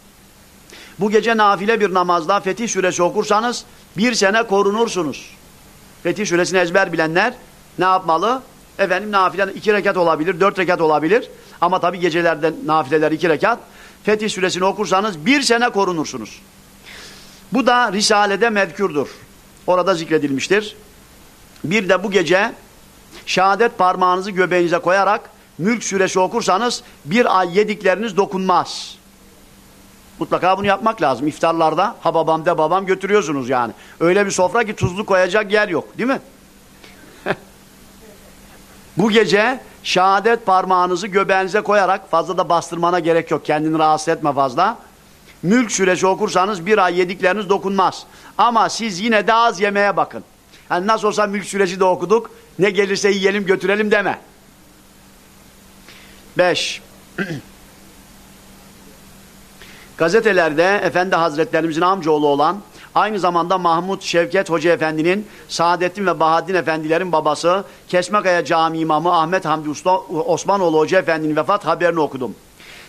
Bu gece nafile bir namazda Fetih Suresi okursanız bir sene korunursunuz. Fetih Suresini ezber bilenler ne yapmalı? Efendim nafile iki rekat olabilir, dört rekat olabilir. Ama tabi gecelerde nafileler iki rekat. Fetih Suresini okursanız bir sene korunursunuz. Bu da Risale'de mezkurdur. Orada zikredilmiştir. Bir de bu gece şehadet parmağınızı göbeğinize koyarak Mülk suresi okursanız bir ay yedikleriniz dokunmaz. Mutlaka bunu yapmak lazım. İftarlarda ha babam de babam götürüyorsunuz yani. Öyle bir sofra ki tuzlu koyacak yer yok değil mi? bu gece şehadet parmağınızı göbeğinize koyarak fazla da bastırmana gerek yok. Kendini rahatsız etme fazla. Mülk suresi okursanız bir ay yedikleriniz dokunmaz. Ama siz yine de az yemeye bakın. Hani nasıl olsa mülk süreci de okuduk. Ne gelirse yiyelim götürelim deme. Beş. Gazetelerde Efendi Hazretlerimizin amcaoğlu olan aynı zamanda Mahmut Şevket Hoca Efendi'nin Saadettin ve Bahaddin Efendilerin babası Kesmekaya Cami İmamı Ahmet Hamdi Usta, Osmanoğlu Hoca Efendi'nin vefat haberini okudum.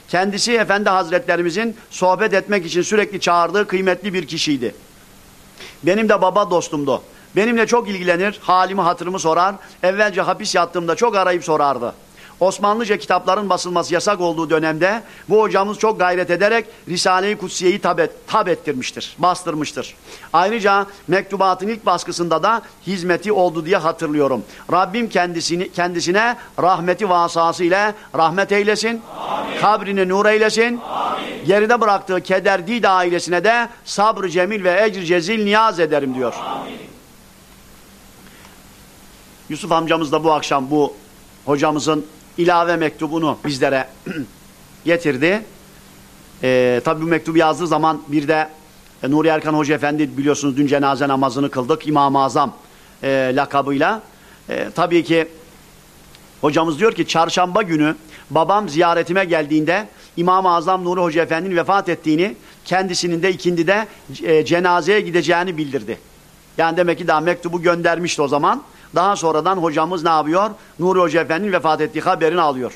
Kendisi Efendi Hazretlerimizin sohbet etmek için sürekli çağırdığı kıymetli bir kişiydi. Benim de baba dostumdu. Benimle çok ilgilenir, halimi hatırımı sorar. Evvelce hapis yattığımda çok arayıp sorardı. Osmanlıca kitapların basılması yasak olduğu dönemde bu hocamız çok gayret ederek Risale-i Kutsiye'yi tab, et, tab ettirmiştir, bastırmıştır. Ayrıca mektubatın ilk baskısında da hizmeti oldu diye hatırlıyorum. Rabbim kendisini, kendisine rahmeti vasası ile rahmet eylesin, Amin. kabrini nur eylesin, Amin. geride bıraktığı keder did ailesine de sabrı cemil ve ecr cezil niyaz ederim diyor. Amin. Yusuf amcamız da bu akşam bu hocamızın ilave mektubunu bizlere getirdi. Ee, tabii bu mektubu yazdığı zaman bir de e, Nuri Erkan Hoca Efendi biliyorsunuz dün cenaze namazını kıldık İmam-ı Azam e, lakabıyla. E, tabii ki hocamız diyor ki çarşamba günü babam ziyaretime geldiğinde İmam-ı Azam Nuri Hoca Efendi'nin vefat ettiğini kendisinin de ikindide e, cenazeye gideceğini bildirdi. Yani demek ki daha mektubu göndermişti o zaman. Daha sonradan hocamız ne yapıyor? Nuri Hoca Efendi'nin vefat ettiği haberini alıyor.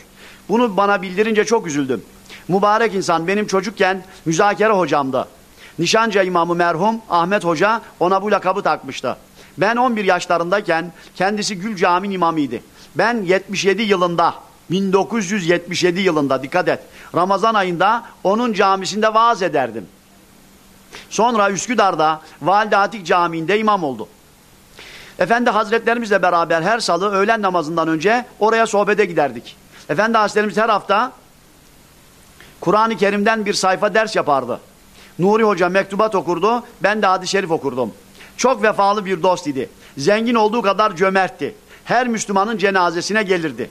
Bunu bana bildirince çok üzüldüm. Mübarek insan benim çocukken müzakere hocamdı. Nişanca imamı merhum Ahmet Hoca ona bu lakabı takmıştı. Ben 11 yaşlarındayken kendisi Gül Cami'nin imamıydı. Ben 77 yılında 1977 yılında dikkat et. Ramazan ayında onun camisinde vaaz ederdim. Sonra Üsküdar'da Valide Atik Camii'nde imam oldu. Efendi Hazretlerimizle beraber her salı öğlen namazından önce oraya sohbete giderdik. Efendi Hazretlerimiz her hafta Kur'an-ı Kerim'den bir sayfa ders yapardı. Nuri Hoca mektubat okurdu, ben de hadis-i şerif okurdum. Çok vefalı bir dost idi. Zengin olduğu kadar cömertti. Her Müslümanın cenazesine gelirdi.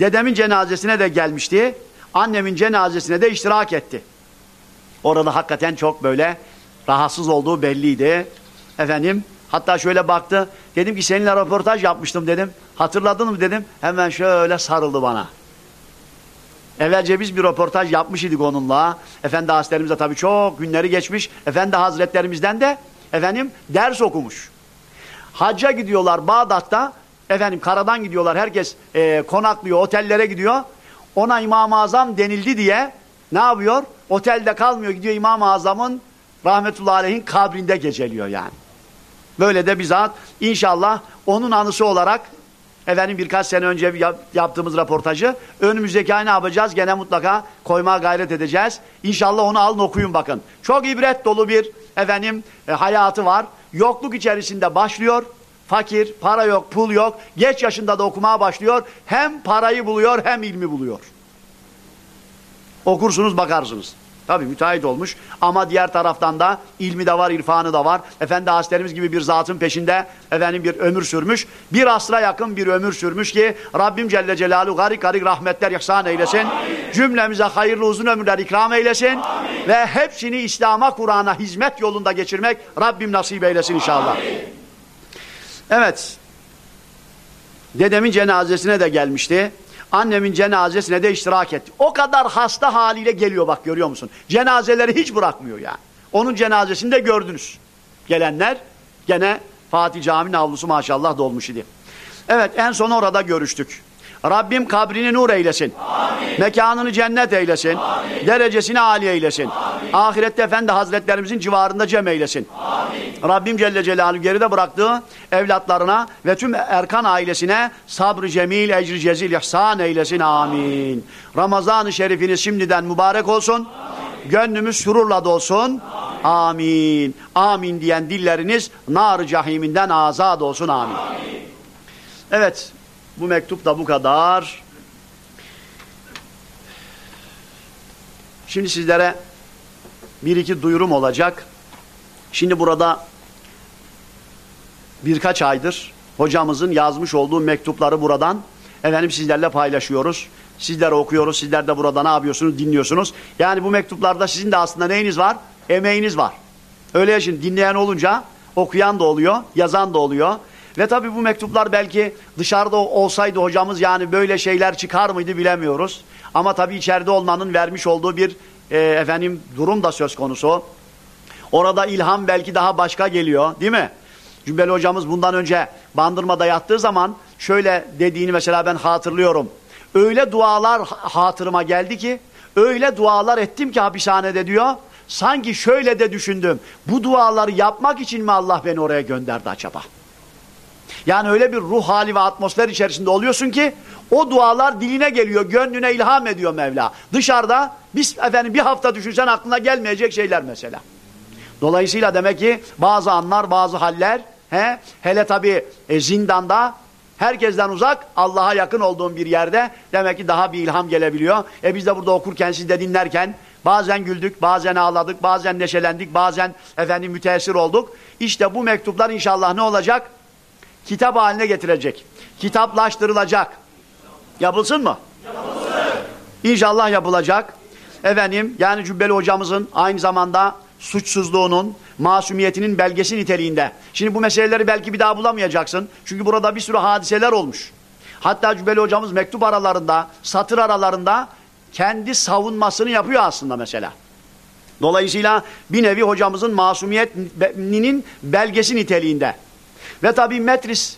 Dedemin cenazesine de gelmişti. Annemin cenazesine de iştirak etti. Orada hakikaten çok böyle rahatsız olduğu belliydi. Efendim hatta şöyle baktı. Dedim ki seninle röportaj yapmıştım dedim. Hatırladın mı dedim. Hemen şöyle sarıldı bana. Evvelce biz bir röportaj yapmış idik onunla. Efendi Hazretlerimize tabii çok günleri geçmiş. Efendi Hazretlerimizden de efendim ders okumuş. Hacca gidiyorlar Bağdat'ta. Efendim karadan gidiyorlar. Herkes e, konaklıyor, otellere gidiyor. Ona İmam-ı Azam denildi diye ne yapıyor? Otelde kalmıyor. Gidiyor İmam-ı Azam'ın rahmetullahi aleyhin kabrinde geceliyor yani. Böyle de bizzat inşallah onun anısı olarak efendim birkaç sene önce yaptığımız raportajı önümüzdeki ay ne yapacağız? Gene mutlaka koymaya gayret edeceğiz. İnşallah onu alın okuyun bakın. Çok ibret dolu bir efendim e, hayatı var. Yokluk içerisinde başlıyor. Fakir, para yok, pul yok. Geç yaşında da okumaya başlıyor. Hem parayı buluyor hem ilmi buluyor. Okursunuz bakarsınız. Tabi müteahhit olmuş ama diğer taraftan da ilmi de var, irfanı da var. Efendi Hazretlerimiz gibi bir zatın peşinde efendim bir ömür sürmüş. Bir asra yakın bir ömür sürmüş ki Rabbim Celle Celaluhu garik garik rahmetler ihsan eylesin. Amin. Cümlemize hayırlı uzun ömürler ikram eylesin. Amin. Ve hepsini İslam'a, Kur'an'a hizmet yolunda geçirmek Rabbim nasip eylesin inşallah. Amin. Evet. Dedemin cenazesine de gelmişti. Annemin cenazesine de iştirak etti. O kadar hasta haliyle geliyor bak görüyor musun? Cenazeleri hiç bırakmıyor yani. Onun cenazesini de gördünüz. Gelenler gene Fatih Camii'nin avlusu maşallah dolmuş idi. Evet en son orada görüştük. Rabbim kabrini nur eylesin. Amin. Mekanını cennet eylesin. Amin. Derecesini âli eylesin. Amin. Ahirette Efendi Hazretlerimizin civarında cem eylesin. Amin. Rabbim Celle Celaluhu geride bıraktığı evlatlarına ve tüm Erkan ailesine sabrı cemil, ecri cezil ihsan eylesin. Amin. Ramazan-ı Şerifiniz şimdiden mübarek olsun. Amin. Gönlümüz sururla dolsun. Amin. Amin. Amin diyen dilleriniz nar cahiminden azad olsun. Amin. Amin. Evet. Bu mektup da bu kadar. Şimdi sizlere bir iki duyurum olacak. Şimdi burada birkaç aydır hocamızın yazmış olduğu mektupları buradan efendim sizlerle paylaşıyoruz. Sizler okuyoruz, sizler de burada ne yapıyorsunuz, dinliyorsunuz. Yani bu mektuplarda sizin de aslında neyiniz var? Emeğiniz var. Öyle ya şimdi dinleyen olunca okuyan da oluyor, yazan da oluyor. Ve tabi bu mektuplar belki dışarıda olsaydı hocamız yani böyle şeyler çıkar mıydı bilemiyoruz. Ama tabi içeride olmanın vermiş olduğu bir e, efendim durum da söz konusu. Orada ilham belki daha başka geliyor değil mi? Cübbeli hocamız bundan önce bandırmada yattığı zaman şöyle dediğini mesela ben hatırlıyorum. Öyle dualar hatırıma geldi ki öyle dualar ettim ki hapishanede diyor. Sanki şöyle de düşündüm. Bu duaları yapmak için mi Allah beni oraya gönderdi acaba? Yani öyle bir ruh hali ve atmosfer içerisinde oluyorsun ki o dualar diline geliyor, gönlüne ilham ediyor Mevla. Dışarıda biz efendim bir hafta düşünsen aklına gelmeyecek şeyler mesela. Dolayısıyla demek ki bazı anlar, bazı haller, he, hele tabi e, zindanda herkesten uzak, Allah'a yakın olduğun bir yerde demek ki daha bir ilham gelebiliyor. E biz de burada okurken, siz de dinlerken bazen güldük, bazen ağladık, bazen neşelendik, bazen efendim müteessir olduk. İşte bu mektuplar inşallah ne olacak? kitap haline getirecek. Kitaplaştırılacak. Yapılsın mı? Yapılsın. İnşallah yapılacak. Efendim yani Cübbeli hocamızın aynı zamanda suçsuzluğunun, masumiyetinin belgesi niteliğinde. Şimdi bu meseleleri belki bir daha bulamayacaksın. Çünkü burada bir sürü hadiseler olmuş. Hatta Cübbeli hocamız mektup aralarında, satır aralarında kendi savunmasını yapıyor aslında mesela. Dolayısıyla bir nevi hocamızın masumiyetinin belgesi niteliğinde. Ve tabi metris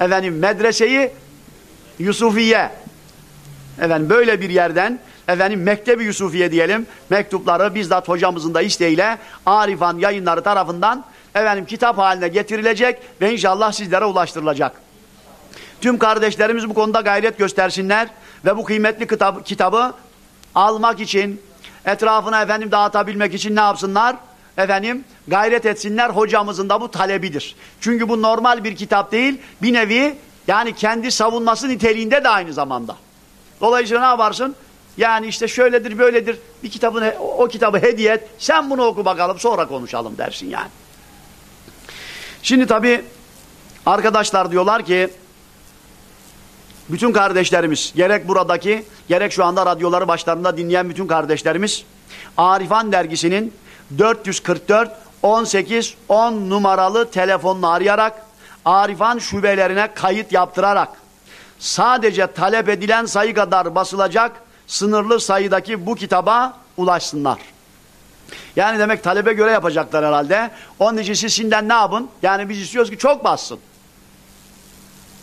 efendim medreseyi Yusufiye efendim böyle bir yerden efendim Mektebi Yusufiye diyelim mektupları bizzat hocamızın da isteğiyle Arifan yayınları tarafından efendim kitap haline getirilecek ve inşallah sizlere ulaştırılacak. Tüm kardeşlerimiz bu konuda gayret göstersinler ve bu kıymetli kitabı, kitabı almak için etrafına efendim dağıtabilmek için ne yapsınlar? efendim gayret etsinler hocamızın da bu talebidir. Çünkü bu normal bir kitap değil bir nevi yani kendi savunması niteliğinde de aynı zamanda. Dolayısıyla ne yaparsın? Yani işte şöyledir böyledir bir kitabını o, kitabı hediye et. Sen bunu oku bakalım sonra konuşalım dersin yani. Şimdi tabi arkadaşlar diyorlar ki bütün kardeşlerimiz gerek buradaki gerek şu anda radyoları başlarında dinleyen bütün kardeşlerimiz Arifan dergisinin 444 18 10 numaralı telefonla arayarak Arifan şubelerine kayıt yaptırarak sadece talep edilen sayı kadar basılacak sınırlı sayıdaki bu kitaba ulaşsınlar. Yani demek talebe göre yapacaklar herhalde. Onun için siz şimdiden ne yapın? Yani biz istiyoruz ki çok bassın.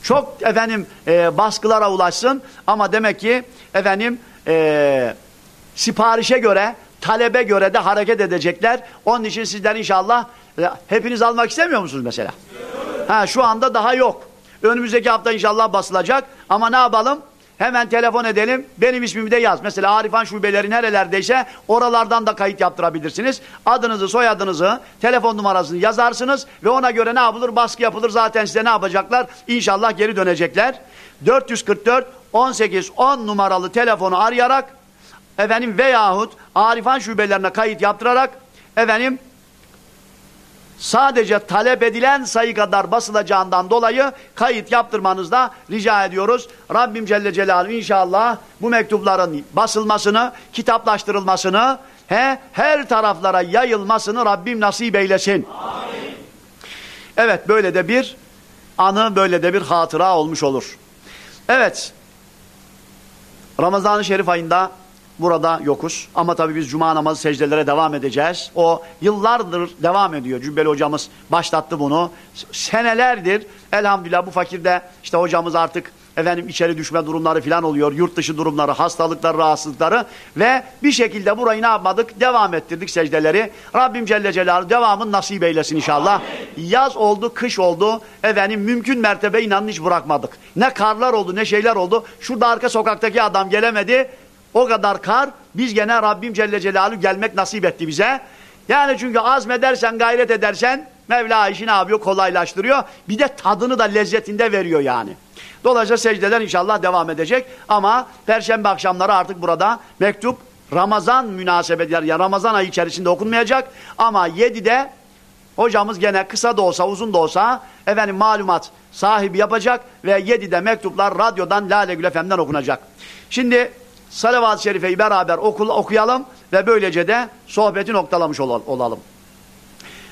Çok efendim e, baskılara ulaşsın ama demek ki efendim e, siparişe göre talebe göre de hareket edecekler. Onun için sizler inşallah e, hepiniz almak istemiyor musunuz mesela? Ha, şu anda daha yok. Önümüzdeki hafta inşallah basılacak ama ne yapalım? Hemen telefon edelim. Benim ismimi de yaz. Mesela Arifan şubeleri nerelerdeyse oralardan da kayıt yaptırabilirsiniz. Adınızı, soyadınızı, telefon numarasını yazarsınız ve ona göre ne yapılır? Baskı yapılır. Zaten size ne yapacaklar? İnşallah geri dönecekler. 444 18 10 numaralı telefonu arayarak efendim veyahut Arifan şubelerine kayıt yaptırarak efendim sadece talep edilen sayı kadar basılacağından dolayı kayıt yaptırmanızda rica ediyoruz. Rabbim Celle Celaluhu inşallah bu mektupların basılmasını, kitaplaştırılmasını, he, her taraflara yayılmasını Rabbim nasip eylesin. Amin. Evet böyle de bir anı, böyle de bir hatıra olmuş olur. Evet, Ramazan-ı Şerif ayında burada yokuz. Ama tabii biz cuma namazı secdelere devam edeceğiz. O yıllardır devam ediyor. Cübbeli hocamız başlattı bunu. Senelerdir elhamdülillah bu fakirde işte hocamız artık efendim içeri düşme durumları falan oluyor. Yurt dışı durumları, hastalıklar, rahatsızlıkları ve bir şekilde burayı ne yapmadık? Devam ettirdik secdeleri. Rabbim Celle Celaluhu devamın nasip eylesin inşallah. Amin. Yaz oldu, kış oldu. Efendim mümkün mertebe inanın hiç bırakmadık. Ne karlar oldu, ne şeyler oldu. Şurada arka sokaktaki adam gelemedi. O kadar kar biz gene Rabbim Celle Celaluhu gelmek nasip etti bize. Yani çünkü azmedersen gayret edersen Mevla işi ne? Kolaylaştırıyor. Bir de tadını da lezzetinde veriyor yani. Dolayısıyla secdeler inşallah devam edecek. Ama Perşembe akşamları artık burada mektup Ramazan münasebetleri ya Ramazan ayı içerisinde okunmayacak. Ama 7'de hocamız gene kısa da olsa uzun da olsa efendim malumat sahibi yapacak ve 7'de mektuplar radyodan Lale Gül FM'den okunacak. Şimdi salavat-ı şerifeyi beraber okul, okuyalım ve böylece de sohbeti noktalamış ol, olalım.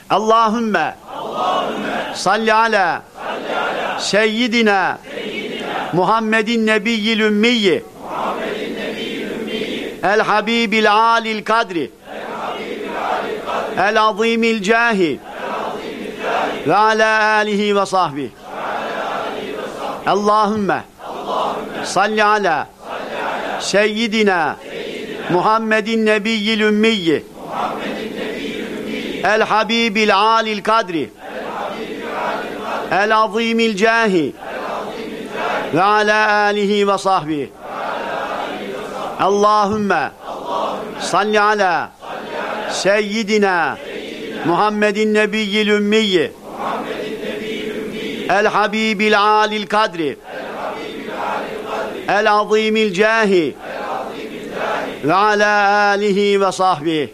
Allahümme, Allahümme salli ala, salli ala seyyidina, seyyidina Muhammedin nebiyyil ümmiyi el habibil alil kadri el azimil cahi ve ala alihi ve sahbihi Allahümme salli ala Seyyidina, Muhammedin Nebiyyil Ümmiyyi. El Habibil Alil Kadri. El Azimil Cahi. Ve ala alihi ve sahbihi. Allahümme salli ala seyyidina Muhammedin Nebiyyil Ümmiyyi. El Habibil Alil Kadri el azimil cahi ve ala alihi ve sahbihi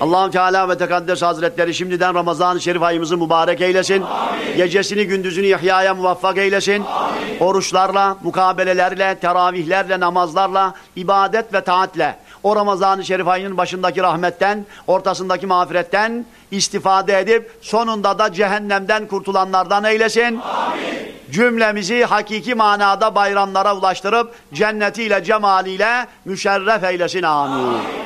Allah'ım Teala ve Tekaddes Hazretleri şimdiden Ramazan-ı Şerif ayımızı mübarek eylesin. Amin. Gecesini gündüzünü ihyaya muvaffak eylesin. Amin. Oruçlarla, mukabelelerle, teravihlerle, namazlarla, ibadet ve taatle o Ramazan-ı Şerif ayının başındaki rahmetten, ortasındaki mağfiretten istifade edip sonunda da cehennemden kurtulanlardan eylesin. Amin cümlemizi hakiki manada bayramlara ulaştırıp cennetiyle, cemaliyle müşerref eylesin. Amin. Amin.